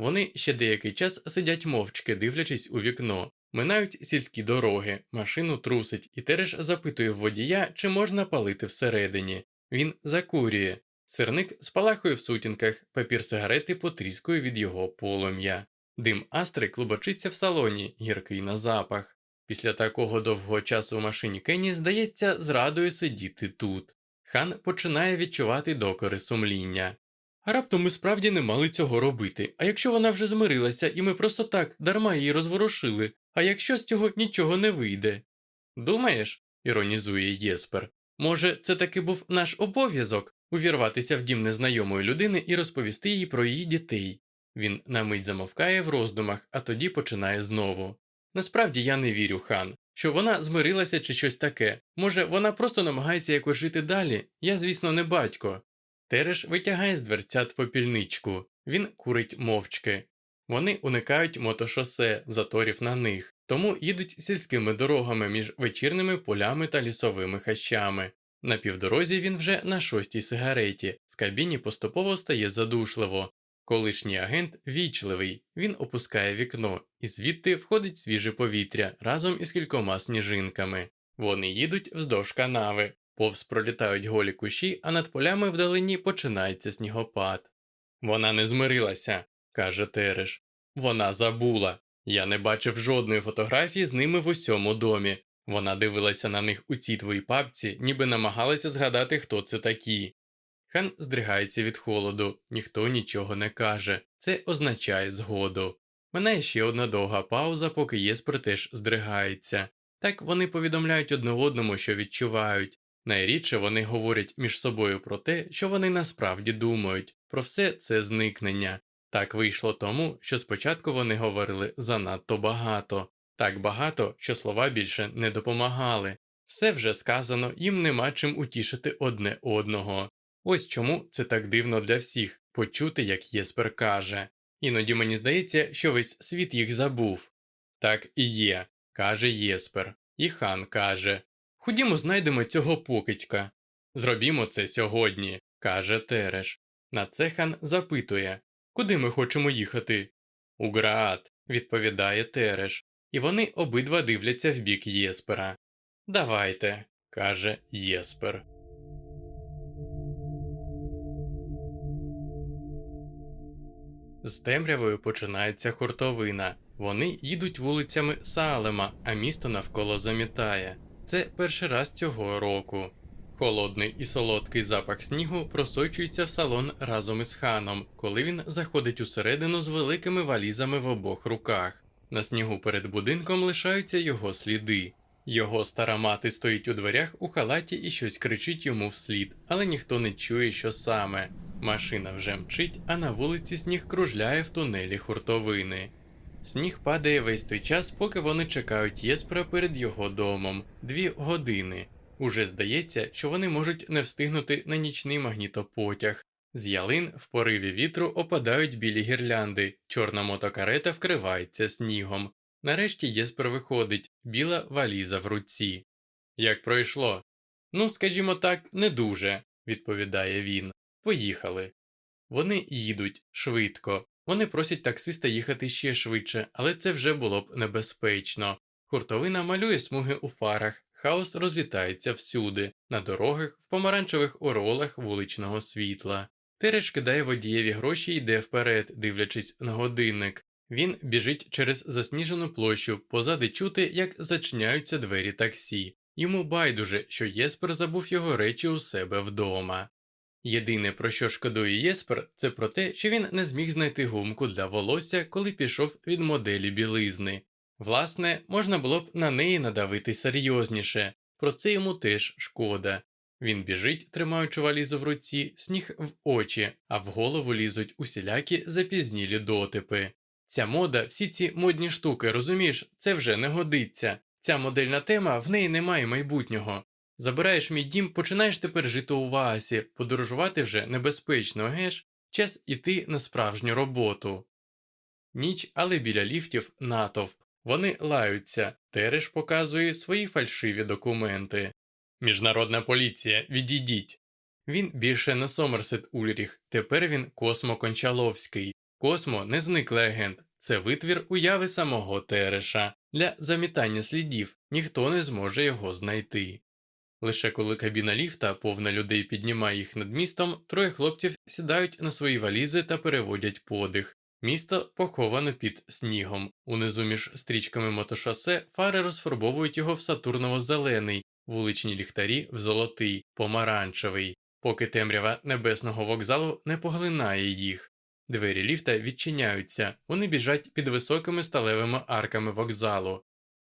Вони ще деякий час сидять мовчки, дивлячись у вікно, минають сільські дороги, машину трусить, і Тереш запитує водія, чи можна палити всередині. Він закурює. Сирник спалахує в сутінках, папір сигарети потріскує від його полум'я. Дим астри клубочиться в салоні, гіркий на запах. Після такого довгого часу в машині Кенні здається зрадою сидіти тут. Хан починає відчувати докори сумління. Раптом ми справді не мали цього робити. А якщо вона вже змирилася, і ми просто так дарма її розворушили, а якщо з цього нічого не вийде? Думаєш? іронізує Єспер. Може, це таки був наш обов'язок увірватися в дім незнайомої людини і розповісти їй про її дітей. Він на мить замовкає в роздумах, а тоді починає знову. Насправді я не вірю, хан, що вона змирилася чи щось таке. Може, вона просто намагається якось жити далі. Я, звісно, не батько. Тереш витягає з дверцят попільничку. Він курить мовчки. Вони уникають мотошосе, заторів на них, тому їдуть сільськими дорогами між вечірними полями та лісовими хащами. На півдорозі він вже на шостій сигареті, в кабіні поступово стає задушливо. Колишній агент вічливий, він опускає вікно, і звідти входить свіже повітря разом із кількома сніжинками. Вони їдуть вздовж канави, повз пролітають голі кущі, а над полями вдалині починається снігопад. Вона не змирилася, каже Тереш. Вона забула. Я не бачив жодної фотографії з ними в усьому домі. Вона дивилася на них у цій твоїй папці, ніби намагалася згадати, хто це такі. Хан здригається від холоду, ніхто нічого не каже, це означає згоду. Мене ще одна довга пауза, поки Єспер теж здригається. Так вони повідомляють одне одному, що відчувають. Найрідше вони говорять між собою про те, що вони насправді думають, про все це зникнення. Так вийшло тому, що спочатку вони говорили занадто багато, так багато, що слова більше не допомагали. Все вже сказано, їм нема чим утішити одне одного. Ось чому це так дивно для всіх почути, як Єспер каже. Іноді мені здається, що весь світ їх забув. Так і є, каже Єспер, і хан каже Ходімо, знайдемо цього покидька. Зробімо це сьогодні, каже Тереш. На це хан запитує Куди ми хочемо їхати? У Граат, відповідає Тереш, і вони обидва дивляться в бік Єспера. Давайте, каже Єспер. З темрявою починається хуртовина. Вони їдуть вулицями Салема, а місто навколо замітає. Це перший раз цього року. Холодний і солодкий запах снігу просочується в салон разом із ханом, коли він заходить усередину з великими валізами в обох руках. На снігу перед будинком лишаються його сліди. Його стара мати стоїть у дверях у халаті і щось кричить йому вслід, але ніхто не чує, що саме. Машина вже мчить, а на вулиці сніг кружляє в тунелі хуртовини. Сніг падає весь той час, поки вони чекають Єспера перед його домом дві години. Уже здається, що вони можуть не встигнути на нічний магнітопотяг. З ялин в пориві вітру опадають білі гірлянди, чорна мотокарета вкривається снігом. Нарешті Єспер виходить, біла валіза в руці. Як пройшло? Ну, скажімо так, не дуже, відповідає він. Поїхали. Вони їдуть швидко. Вони просять таксиста їхати ще швидше, але це вже було б небезпечно. Хуртовина малює смуги у фарах, хаос розлітається всюди, на дорогах, в помаранчевих оролах вуличного світла. Тереш кидає водієві гроші і йде вперед, дивлячись на годинник. Він біжить через засніжену площу, позади чути, як зачиняються двері таксі. Йому байдуже, що Єспер забув його речі у себе вдома. Єдине, про що шкодує Єспер, це про те, що він не зміг знайти гумку для волосся, коли пішов від моделі білизни. Власне, можна було б на неї надавити серйозніше, про це йому теж шкода. Він біжить, тримаючи валізу в руці, сніг в очі, а в голову лізуть усілякі запізнілі дотипи. Ця мода, всі ці модні штуки, розумієш, це вже не годиться. Ця модельна тема в неї немає майбутнього. Забираєш мій дім, починаєш тепер жити у Ваасі, подорожувати вже небезпечно, геш? Час іти на справжню роботу. Ніч, але біля ліфтів натовп. Вони лаються, Тереш показує свої фальшиві документи. Міжнародна поліція, відійдіть. Він більше не Сомерсет Ульріх, тепер він Космо Кончаловський. Космо не зниклий агент, це витвір уяви самого Тереша. Для замітання слідів ніхто не зможе його знайти. Лише коли кабіна ліфта, повна людей піднімає їх над містом, троє хлопців сідають на свої валізи та переводять подих. Місто поховано під снігом. Унизу між стрічками мотошосе фари розфарбовують його в сатурново-зелений, вуличні ліхтарі в золотий, помаранчевий, поки темрява небесного вокзалу не поглинає їх. Двері ліфта відчиняються, вони біжать під високими сталевими арками вокзалу.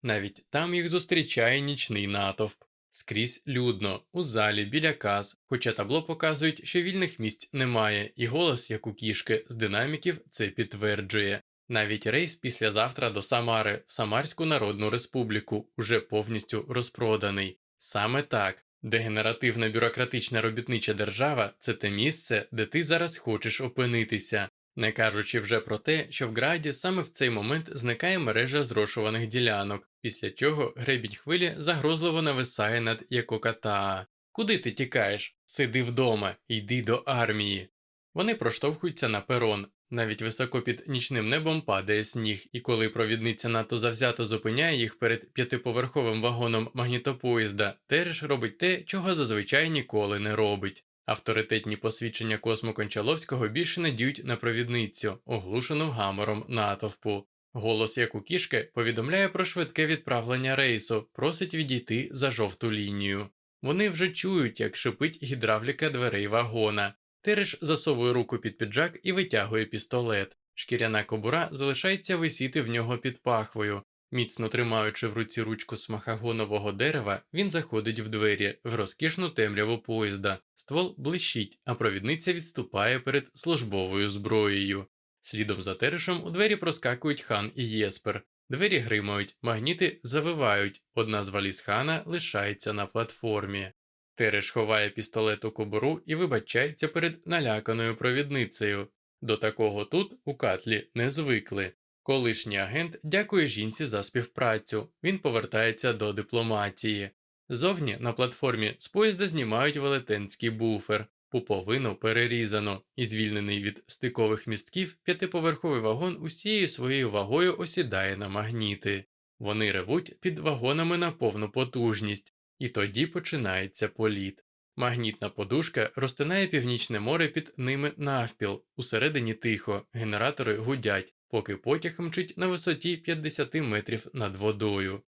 Навіть там їх зустрічає нічний натовп. Скрізь людно, у залі, біля каз, хоча табло показують, що вільних місць немає, і голос, як у кішки, з динаміків це підтверджує. Навіть рейс післязавтра до Самари в Самарську Народну Республіку уже повністю розпроданий. Саме так, дегенеративна бюрократична робітнича держава це те місце, де ти зараз хочеш опинитися, не кажучи вже про те, що в Граді саме в цей момент зникає мережа зрошуваних ділянок, після чого гребінь хвилі загрозливо нависає над Якокатаа. Куди ти тікаєш? Сиди вдома, йди до армії. Вони проштовхуються на перон, Навіть високо під нічним небом падає сніг, і коли провідниця надто завзято зупиняє їх перед п'ятиповерховим вагоном магнітопоїзда, Тереш робить те, чого зазвичай ніколи не робить. Авторитетні посвідчення Космо Кончаловського більше не діють на провідницю, оглушену гамором натовпу. Голос, як у кішки, повідомляє про швидке відправлення рейсу, просить відійти за жовту лінію. Вони вже чують, як шипить гідравліка дверей вагона. Тереш засовує руку під піджак і витягує пістолет. Шкіряна кобура залишається висіти в нього під пахвою. Міцно тримаючи в руці ручку смахагонового дерева, він заходить в двері в розкішну темряву поїзда. Ствол блищить, а провідниця відступає перед службовою зброєю. Слідом за Терешем у двері проскакують хан і Єспер. Двері гримають, магніти завивають, одна з валіз хана лишається на платформі. Тереш ховає пістолет у кобуру і вибачається перед наляканою провідницею. До такого тут, у катлі, не звикли. Колишній агент дякує жінці за співпрацю, він повертається до дипломатії. Зовні на платформі з поїзда знімають велетенський буфер, пуповину перерізано, і звільнений від стикових містків п'ятиповерховий вагон усією своєю вагою осідає на магніти. Вони ревуть під вагонами на повну потужність, і тоді починається політ. Магнітна подушка розтинає північне море під ними навпіл, усередині тихо, генератори гудять, поки потяг мчить на висоті 50 метрів над водою.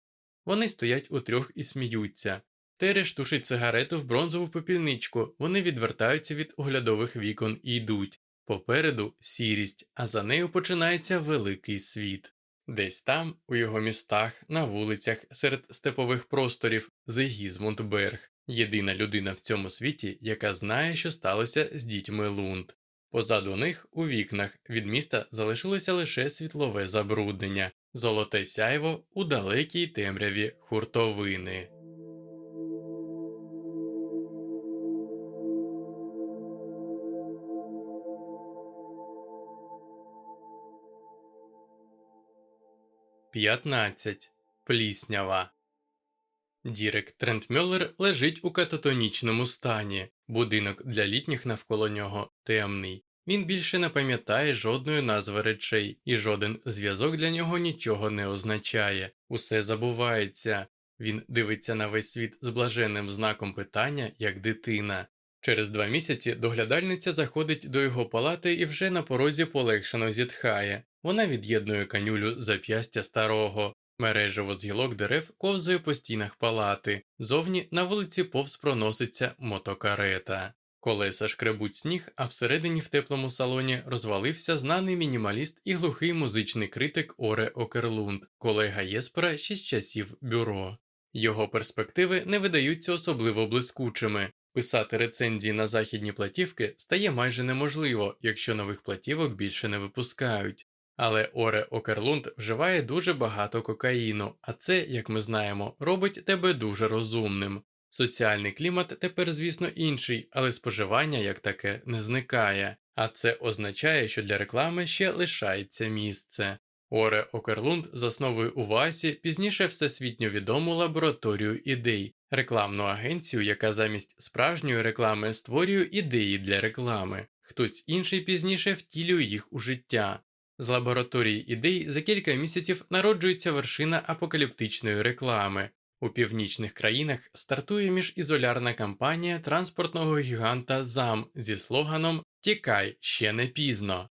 Вони стоять утрьох і сміються. Тереш тушить сигарету в бронзову попільничку, вони відвертаються від оглядових вікон і йдуть. Попереду сірість, а за нею починається великий світ. Десь там, у його містах, на вулицях, серед степових просторів, Зигізмунд Берг, єдина людина в цьому світі, яка знає, що сталося з дітьми Лунд. Позаду них, у вікнах, від міста залишилося лише світлове забруднення, золоте сяйво у далекій темряві хуртовини. П'ятнадцять Пліснява Дірек Трентмьоллер лежить у кататонічному стані, будинок для літніх навколо нього темний. Він більше не пам'ятає жодної назви речей, і жоден зв'язок для нього нічого не означає, усе забувається. Він дивиться на весь світ з блаженним знаком питання, як дитина. Через два місяці доглядальниця заходить до його палати і вже на порозі полегшено зітхає. Вона від'єднує канюлю зап'ястя старого. Мережево з гілок дерев ковзає по стінах палати, зовні на вулиці повз проноситься мотокарета. Колеса шкребуть сніг, а всередині в теплому салоні розвалився знаний мінімаліст і глухий музичний критик Оре Окерлунд, колега Єспера з часів бюро. Його перспективи не видаються особливо блискучими. Писати рецензії на західні платівки стає майже неможливо, якщо нових платівок більше не випускають. Але Оре Окерлунд вживає дуже багато кокаїну, а це, як ми знаємо, робить тебе дуже розумним. Соціальний клімат тепер, звісно, інший, але споживання як таке не зникає, а це означає, що для реклами ще лишається місце. Оре Окерлунд засновує у Васі пізніше всесвітньо відому лабораторію ідей, рекламну агенцію, яка замість справжньої реклами створює ідеї для реклами, хтось інший пізніше втілює їх у життя. З лабораторії ідей за кілька місяців народжується вершина апокаліптичної реклами. У північних країнах стартує міжізолярна кампанія транспортного гіганта ЗАМ зі слоганом Тікай ще не пізно.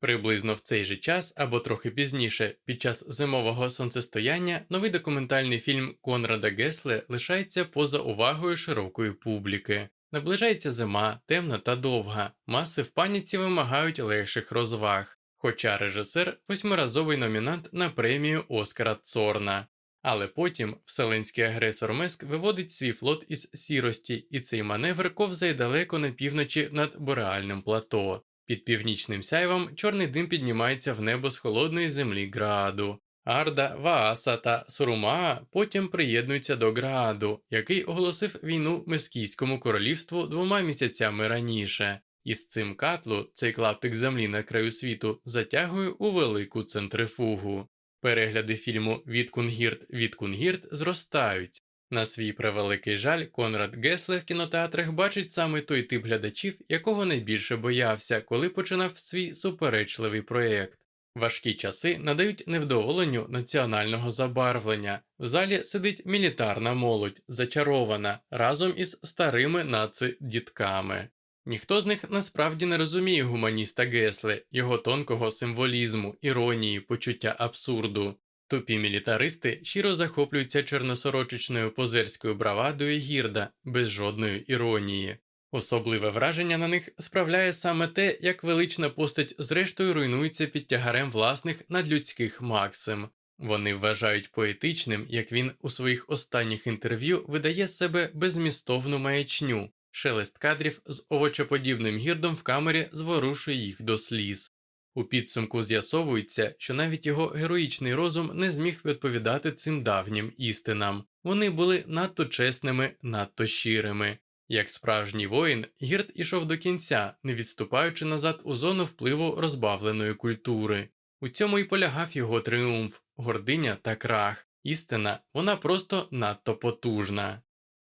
Приблизно в цей же час або трохи пізніше, під час зимового сонцестояння, новий документальний фільм Конрада Гесле лишається поза увагою широкої публіки. Наближається зима, темна та довга, маси в паніці вимагають легших розваг. Хоча режисер восьмиразовий номінант на премію Оскара Цорна. Але потім вселенський агресор Меск виводить свій флот із сірості, і цей маневр ковзає далеко на півночі над бореальним плато. Під північним сяйвом чорний дим піднімається в небо з холодної землі Грааду. Арда, Вааса та Сурумаа потім приєднуються до Грааду, який оголосив війну Мескійському королівству двома місяцями раніше. І з цим катлу цей клаптик землі на краю світу затягує у велику центрифугу. Перегляди фільму Від Кунгірт від Кунгірт зростають. На свій превеликий жаль, Конрад Гесле в кінотеатрах бачить саме той тип глядачів, якого найбільше боявся, коли починав свій суперечливий проєкт. Важкі часи надають невдоволенню національного забарвлення. В залі сидить мілітарна молодь, зачарована разом із старими наци-дітками. Ніхто з них насправді не розуміє гуманіста Гесле, його тонкого символізму, іронії, почуття абсурду. Тупі мілітаристи щиро захоплюються чорносорочечною позерською бравадою гірда, без жодної іронії. Особливе враження на них справляє саме те, як велична постать зрештою руйнується під тягарем власних надлюдських максим. Вони вважають поетичним, як він у своїх останніх інтерв'ю видає з себе безмістовну маячню, шелест кадрів з овочеподібним гірдом в камері зворушує їх до сліз. У підсумку з'ясовується, що навіть його героїчний розум не зміг відповідати цим давнім істинам. Вони були надто чесними, надто щирими. Як справжній воїн, гірд ішов до кінця, не відступаючи назад у зону впливу розбавленої культури. У цьому й полягав його тріумф, гординя та крах. Істина, вона просто надто потужна.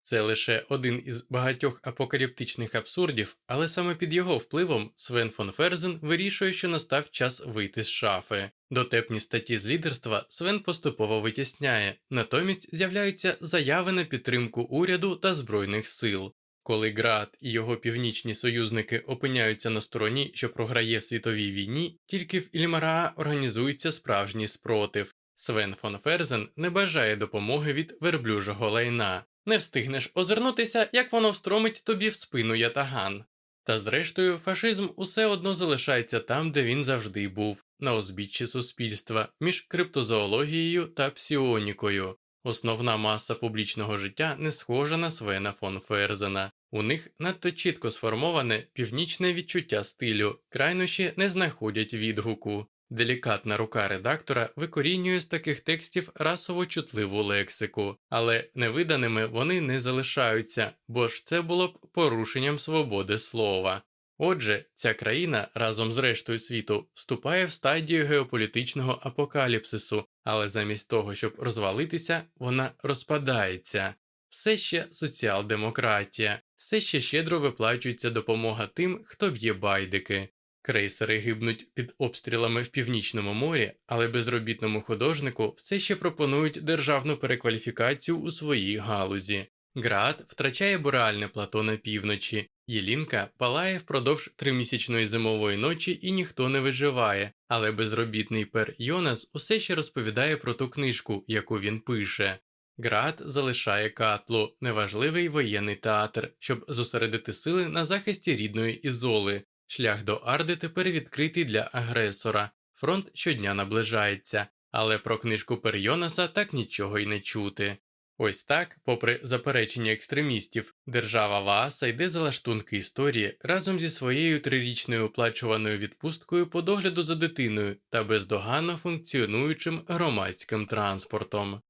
Це лише один із багатьох апокаліптичних абсурдів, але саме під його впливом Свен фон Ферзен вирішує, що настав час вийти з шафи. Дотепні статті з лідерства Свен поступово витісняє, натомість з'являються заяви на підтримку уряду та збройних сил. Коли Град і його північні союзники опиняються на стороні, що програє світовій війні, тільки в Ільмараа організується справжній спротив. Свен фон Ферзен не бажає допомоги від верблюжого лайна. Не встигнеш озирнутися, як воно встромить тобі в спину ятаган. Та зрештою, фашизм усе одно залишається там, де він завжди був, на узбіччі суспільства, між криптозоологією та псіонікою. Основна маса публічного життя не схожа на Свена фон Ферзена. У них надто чітко сформоване північне відчуття стилю, крайнощі не знаходять відгуку. Делікатна рука редактора викорінює з таких текстів расово чутливу лексику, але невиданими вони не залишаються, бо ж це було б порушенням свободи слова. Отже, ця країна разом з рештою світу вступає в стадію геополітичного апокаліпсису, але замість того, щоб розвалитися, вона розпадається. Все ще соціал-демократія, все ще щедро виплачується допомога тим, хто б'є байдики. Крейсери гибнуть під обстрілами в північному морі, але безробітному художнику все ще пропонують державну перекваліфікацію у своїй галузі. Град втрачає буреальне плато на півночі, Єлінка палає впродовж тримісячної зимової ночі і ніхто не виживає, але безробітний пер Йонас усе ще розповідає про ту книжку, яку він пише. Град залишає катлу, неважливий воєнний театр, щоб зосередити сили на захисті рідної ізоли. Шлях до Арди тепер відкритий для агресора. Фронт щодня наближається, але про книжку Перйонаса так нічого й не чути. Ось так, попри заперечення екстремістів, держава Вааса йде за лаштунки історії разом зі своєю трирічною оплачуваною відпусткою по догляду за дитиною та бездоганно функціонуючим громадським транспортом.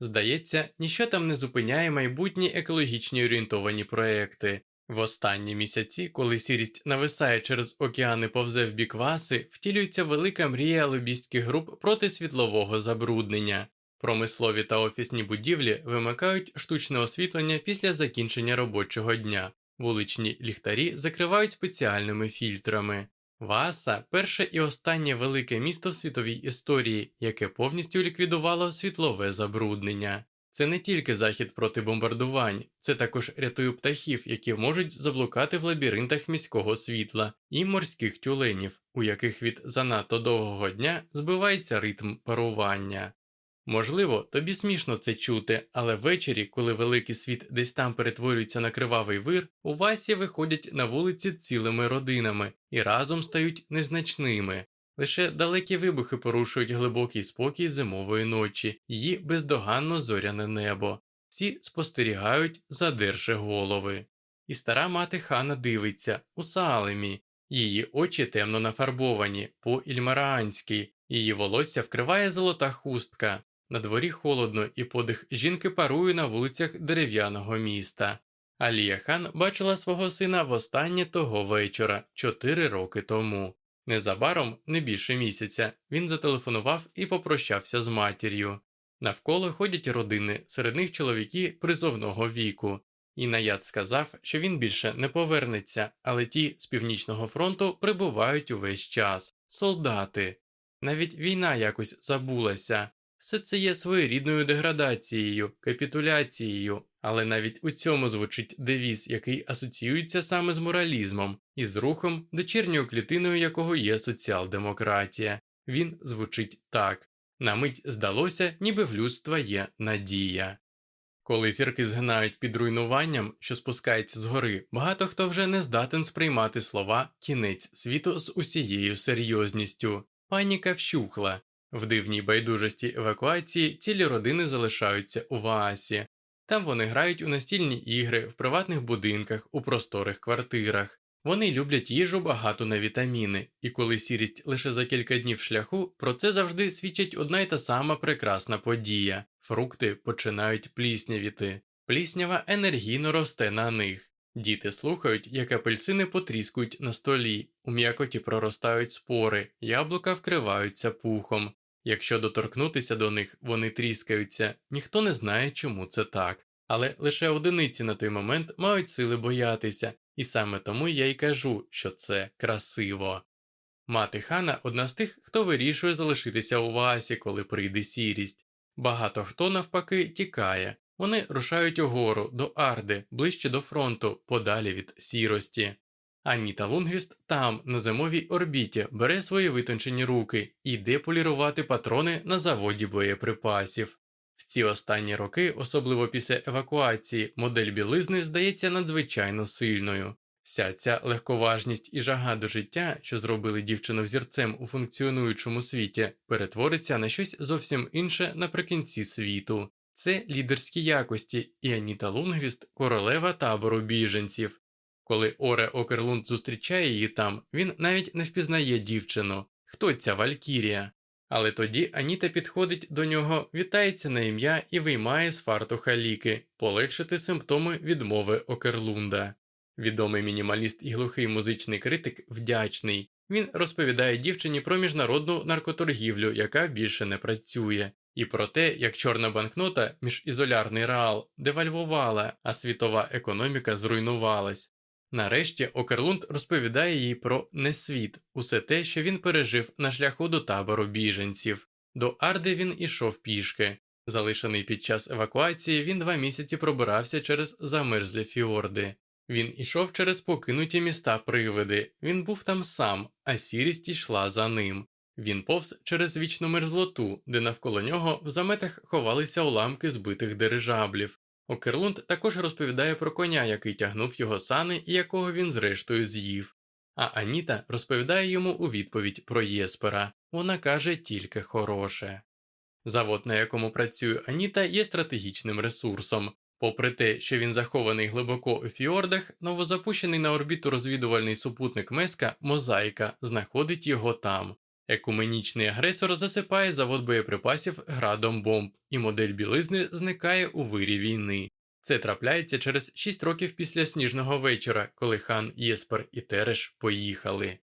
Здається, ніщо там не зупиняє майбутні екологічні орієнтовані проекти. В останні місяці, коли сірість нависає через океани повзе в бік Васи, втілюється велика мрія лобістських груп проти світлового забруднення. Промислові та офісні будівлі вимикають штучне освітлення після закінчення робочого дня, вуличні ліхтарі закривають спеціальними фільтрами. Вааса перше і останнє велике місто світовій історії, яке повністю ліквідувало світлове забруднення. Це не тільки захід проти бомбардувань, це також рятує птахів, які можуть заблукати в лабіринтах міського світла, і морських тюленів, у яких від занадто довгого дня збивається ритм парування. Можливо, тобі смішно це чути, але ввечері, коли великий світ десь там перетворюється на кривавий вир, у Васі виходять на вулиці цілими родинами і разом стають незначними. Лише далекі вибухи порушують глибокий спокій зимової ночі, її бездоганно зоряне небо. Всі спостерігають, задерши голови. І стара мати хана дивиться у Салемі, її очі темно нафарбовані, по ільмараанськи, її волосся вкриває золота хустка. На дворі холодно, і подих жінки парує на вулицях дерев'яного міста. Алія хан бачила свого сина востаннє того вечора, чотири роки тому. Незабаром, не більше місяця, він зателефонував і попрощався з матір'ю. Навколо ходять родини, серед них чоловіки призовного віку. І наяд сказав, що він більше не повернеться, але ті з північного фронту прибувають увесь час солдати. Навіть війна якось забулася. Все це є своєрідною деградацією, капітуляцією, але навіть у цьому звучить девіз, який асоціюється саме з моралізмом і з рухом, дочірньою клітиною якого є соціал-демократія. Він звучить так на мить здалося, ніби в людства є надія. Коли зірки згинають під руйнуванням, що спускається згори, багато хто вже не здатен сприймати слова кінець світу з усією серйозністю. Паніка вщухла. В дивній байдужості евакуації цілі родини залишаються у Ваасі. Там вони грають у настільні ігри в приватних будинках, у просторих квартирах. Вони люблять їжу багато на вітаміни, і коли сірість лише за кілька днів шляху, про це завжди свідчить одна й та сама прекрасна подія фрукти починають пліснявіти. Пліснява енергійно росте на них. Діти слухають, як апельсини потріскують на столі, у м'якоті проростають спори, яблука вкриваються пухом. Якщо доторкнутися до них, вони тріскаються, ніхто не знає, чому це так. Але лише одиниці на той момент мають сили боятися, і саме тому я й кажу, що це красиво. Мати хана одна з тих, хто вирішує залишитися у Васі, коли прийде сірість. Багато хто, навпаки, тікає. Вони рушають угору до Арди, ближче до фронту, подалі від сірості. Аніта Лунгвіст там, на зимовій орбіті, бере свої витончені руки і йде полірувати патрони на заводі боєприпасів. В ці останні роки, особливо після евакуації, модель білизни здається надзвичайно сильною. Вся ця легковажність і жага до життя, що зробили дівчину взірцем у функціонуючому світі, перетвориться на щось зовсім інше наприкінці світу. Це лідерські якості, і Аніта Лунгвіст королева табору біженців. Коли Оре Окерлунд зустрічає її там, він навіть не впізнає дівчину. Хто ця Валькірія? Але тоді Аніта підходить до нього, вітається на ім'я і виймає з фартуха ліки, полегшити симптоми відмови Окерлунда. Відомий мінімаліст і глухий музичний критик вдячний. Він розповідає дівчині про міжнародну наркоторгівлю, яка більше не працює, і про те, як чорна банкнота міжізолярний реал девальвувала, а світова економіка зруйнувалась. Нарешті Окерлунд розповідає їй про несвіт, усе те, що він пережив на шляху до табору біженців. До Арди він ішов пішки. Залишений під час евакуації, він два місяці пробирався через замерзлі фіорди. Він ішов через покинуті міста привиди, він був там сам, а сірість йшла за ним. Він повз через вічну мерзлоту, де навколо нього в заметах ховалися уламки збитих дирижаблів. Окерлунд також розповідає про коня, який тягнув його сани і якого він зрештою з'їв. А Аніта розповідає йому у відповідь про Єспера вона каже тільки хороше. Завод, на якому працює Аніта, є стратегічним ресурсом. Попри те, що він захований глибоко у фіордах, новозапущений на орбіту розвідувальний супутник Меска Мозаїка знаходить його там. Екуменічний агресор засипає завод боєприпасів градом бомб, і модель білизни зникає у вирі війни. Це трапляється через 6 років після сніжного вечора, коли хан Єспер і Тереш поїхали.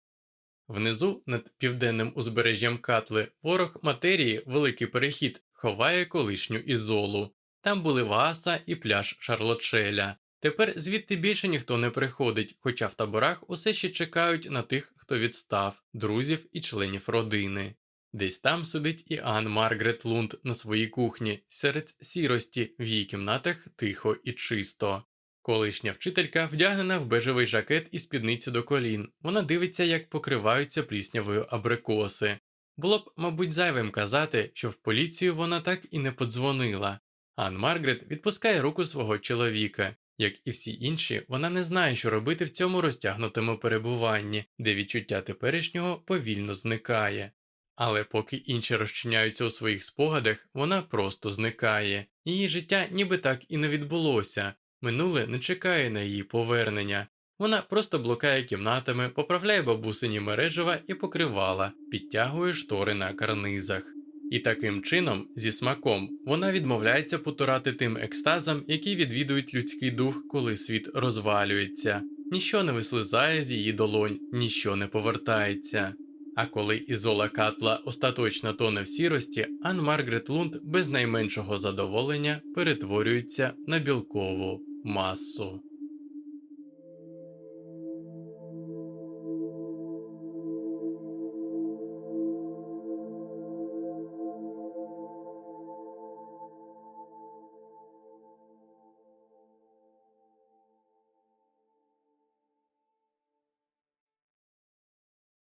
Внизу, над південним узбережжям Катли, ворог матерії, великий перехід, ховає колишню ізолу. Там були Вааса і пляж Шарлотшеля. Тепер звідти більше ніхто не приходить, хоча в таборах усе ще чекають на тих, хто відстав, друзів і членів родини. Десь там сидить і Ан Маргрет Лунд на своїй кухні, серед сірості, в її кімнатах тихо і чисто. Колишня вчителька вдягнена в бежевий жакет і спідницю до колін. Вона дивиться, як покриваються пліснявою абрикоси. Було б, мабуть, зайвим казати, що в поліцію вона так і не подзвонила. Ан Маргрет відпускає руку свого чоловіка. Як і всі інші, вона не знає, що робити в цьому розтягнутому перебуванні, де відчуття теперішнього повільно зникає. Але поки інші розчиняються у своїх спогадах, вона просто зникає. Її життя ніби так і не відбулося. Минуле не чекає на її повернення. Вона просто блукає кімнатами, поправляє бабусині мережева і покривала, підтягує штори на карнизах. І таким чином, зі смаком, вона відмовляється потурати тим екстазам, які відвідують людський дух, коли світ розвалюється. Ніщо не вислизає з її долонь, ніщо не повертається. А коли ізола Катла остаточно тоне в сірості, Ан Маргарет Лунд без найменшого задоволення перетворюється на білкову масу.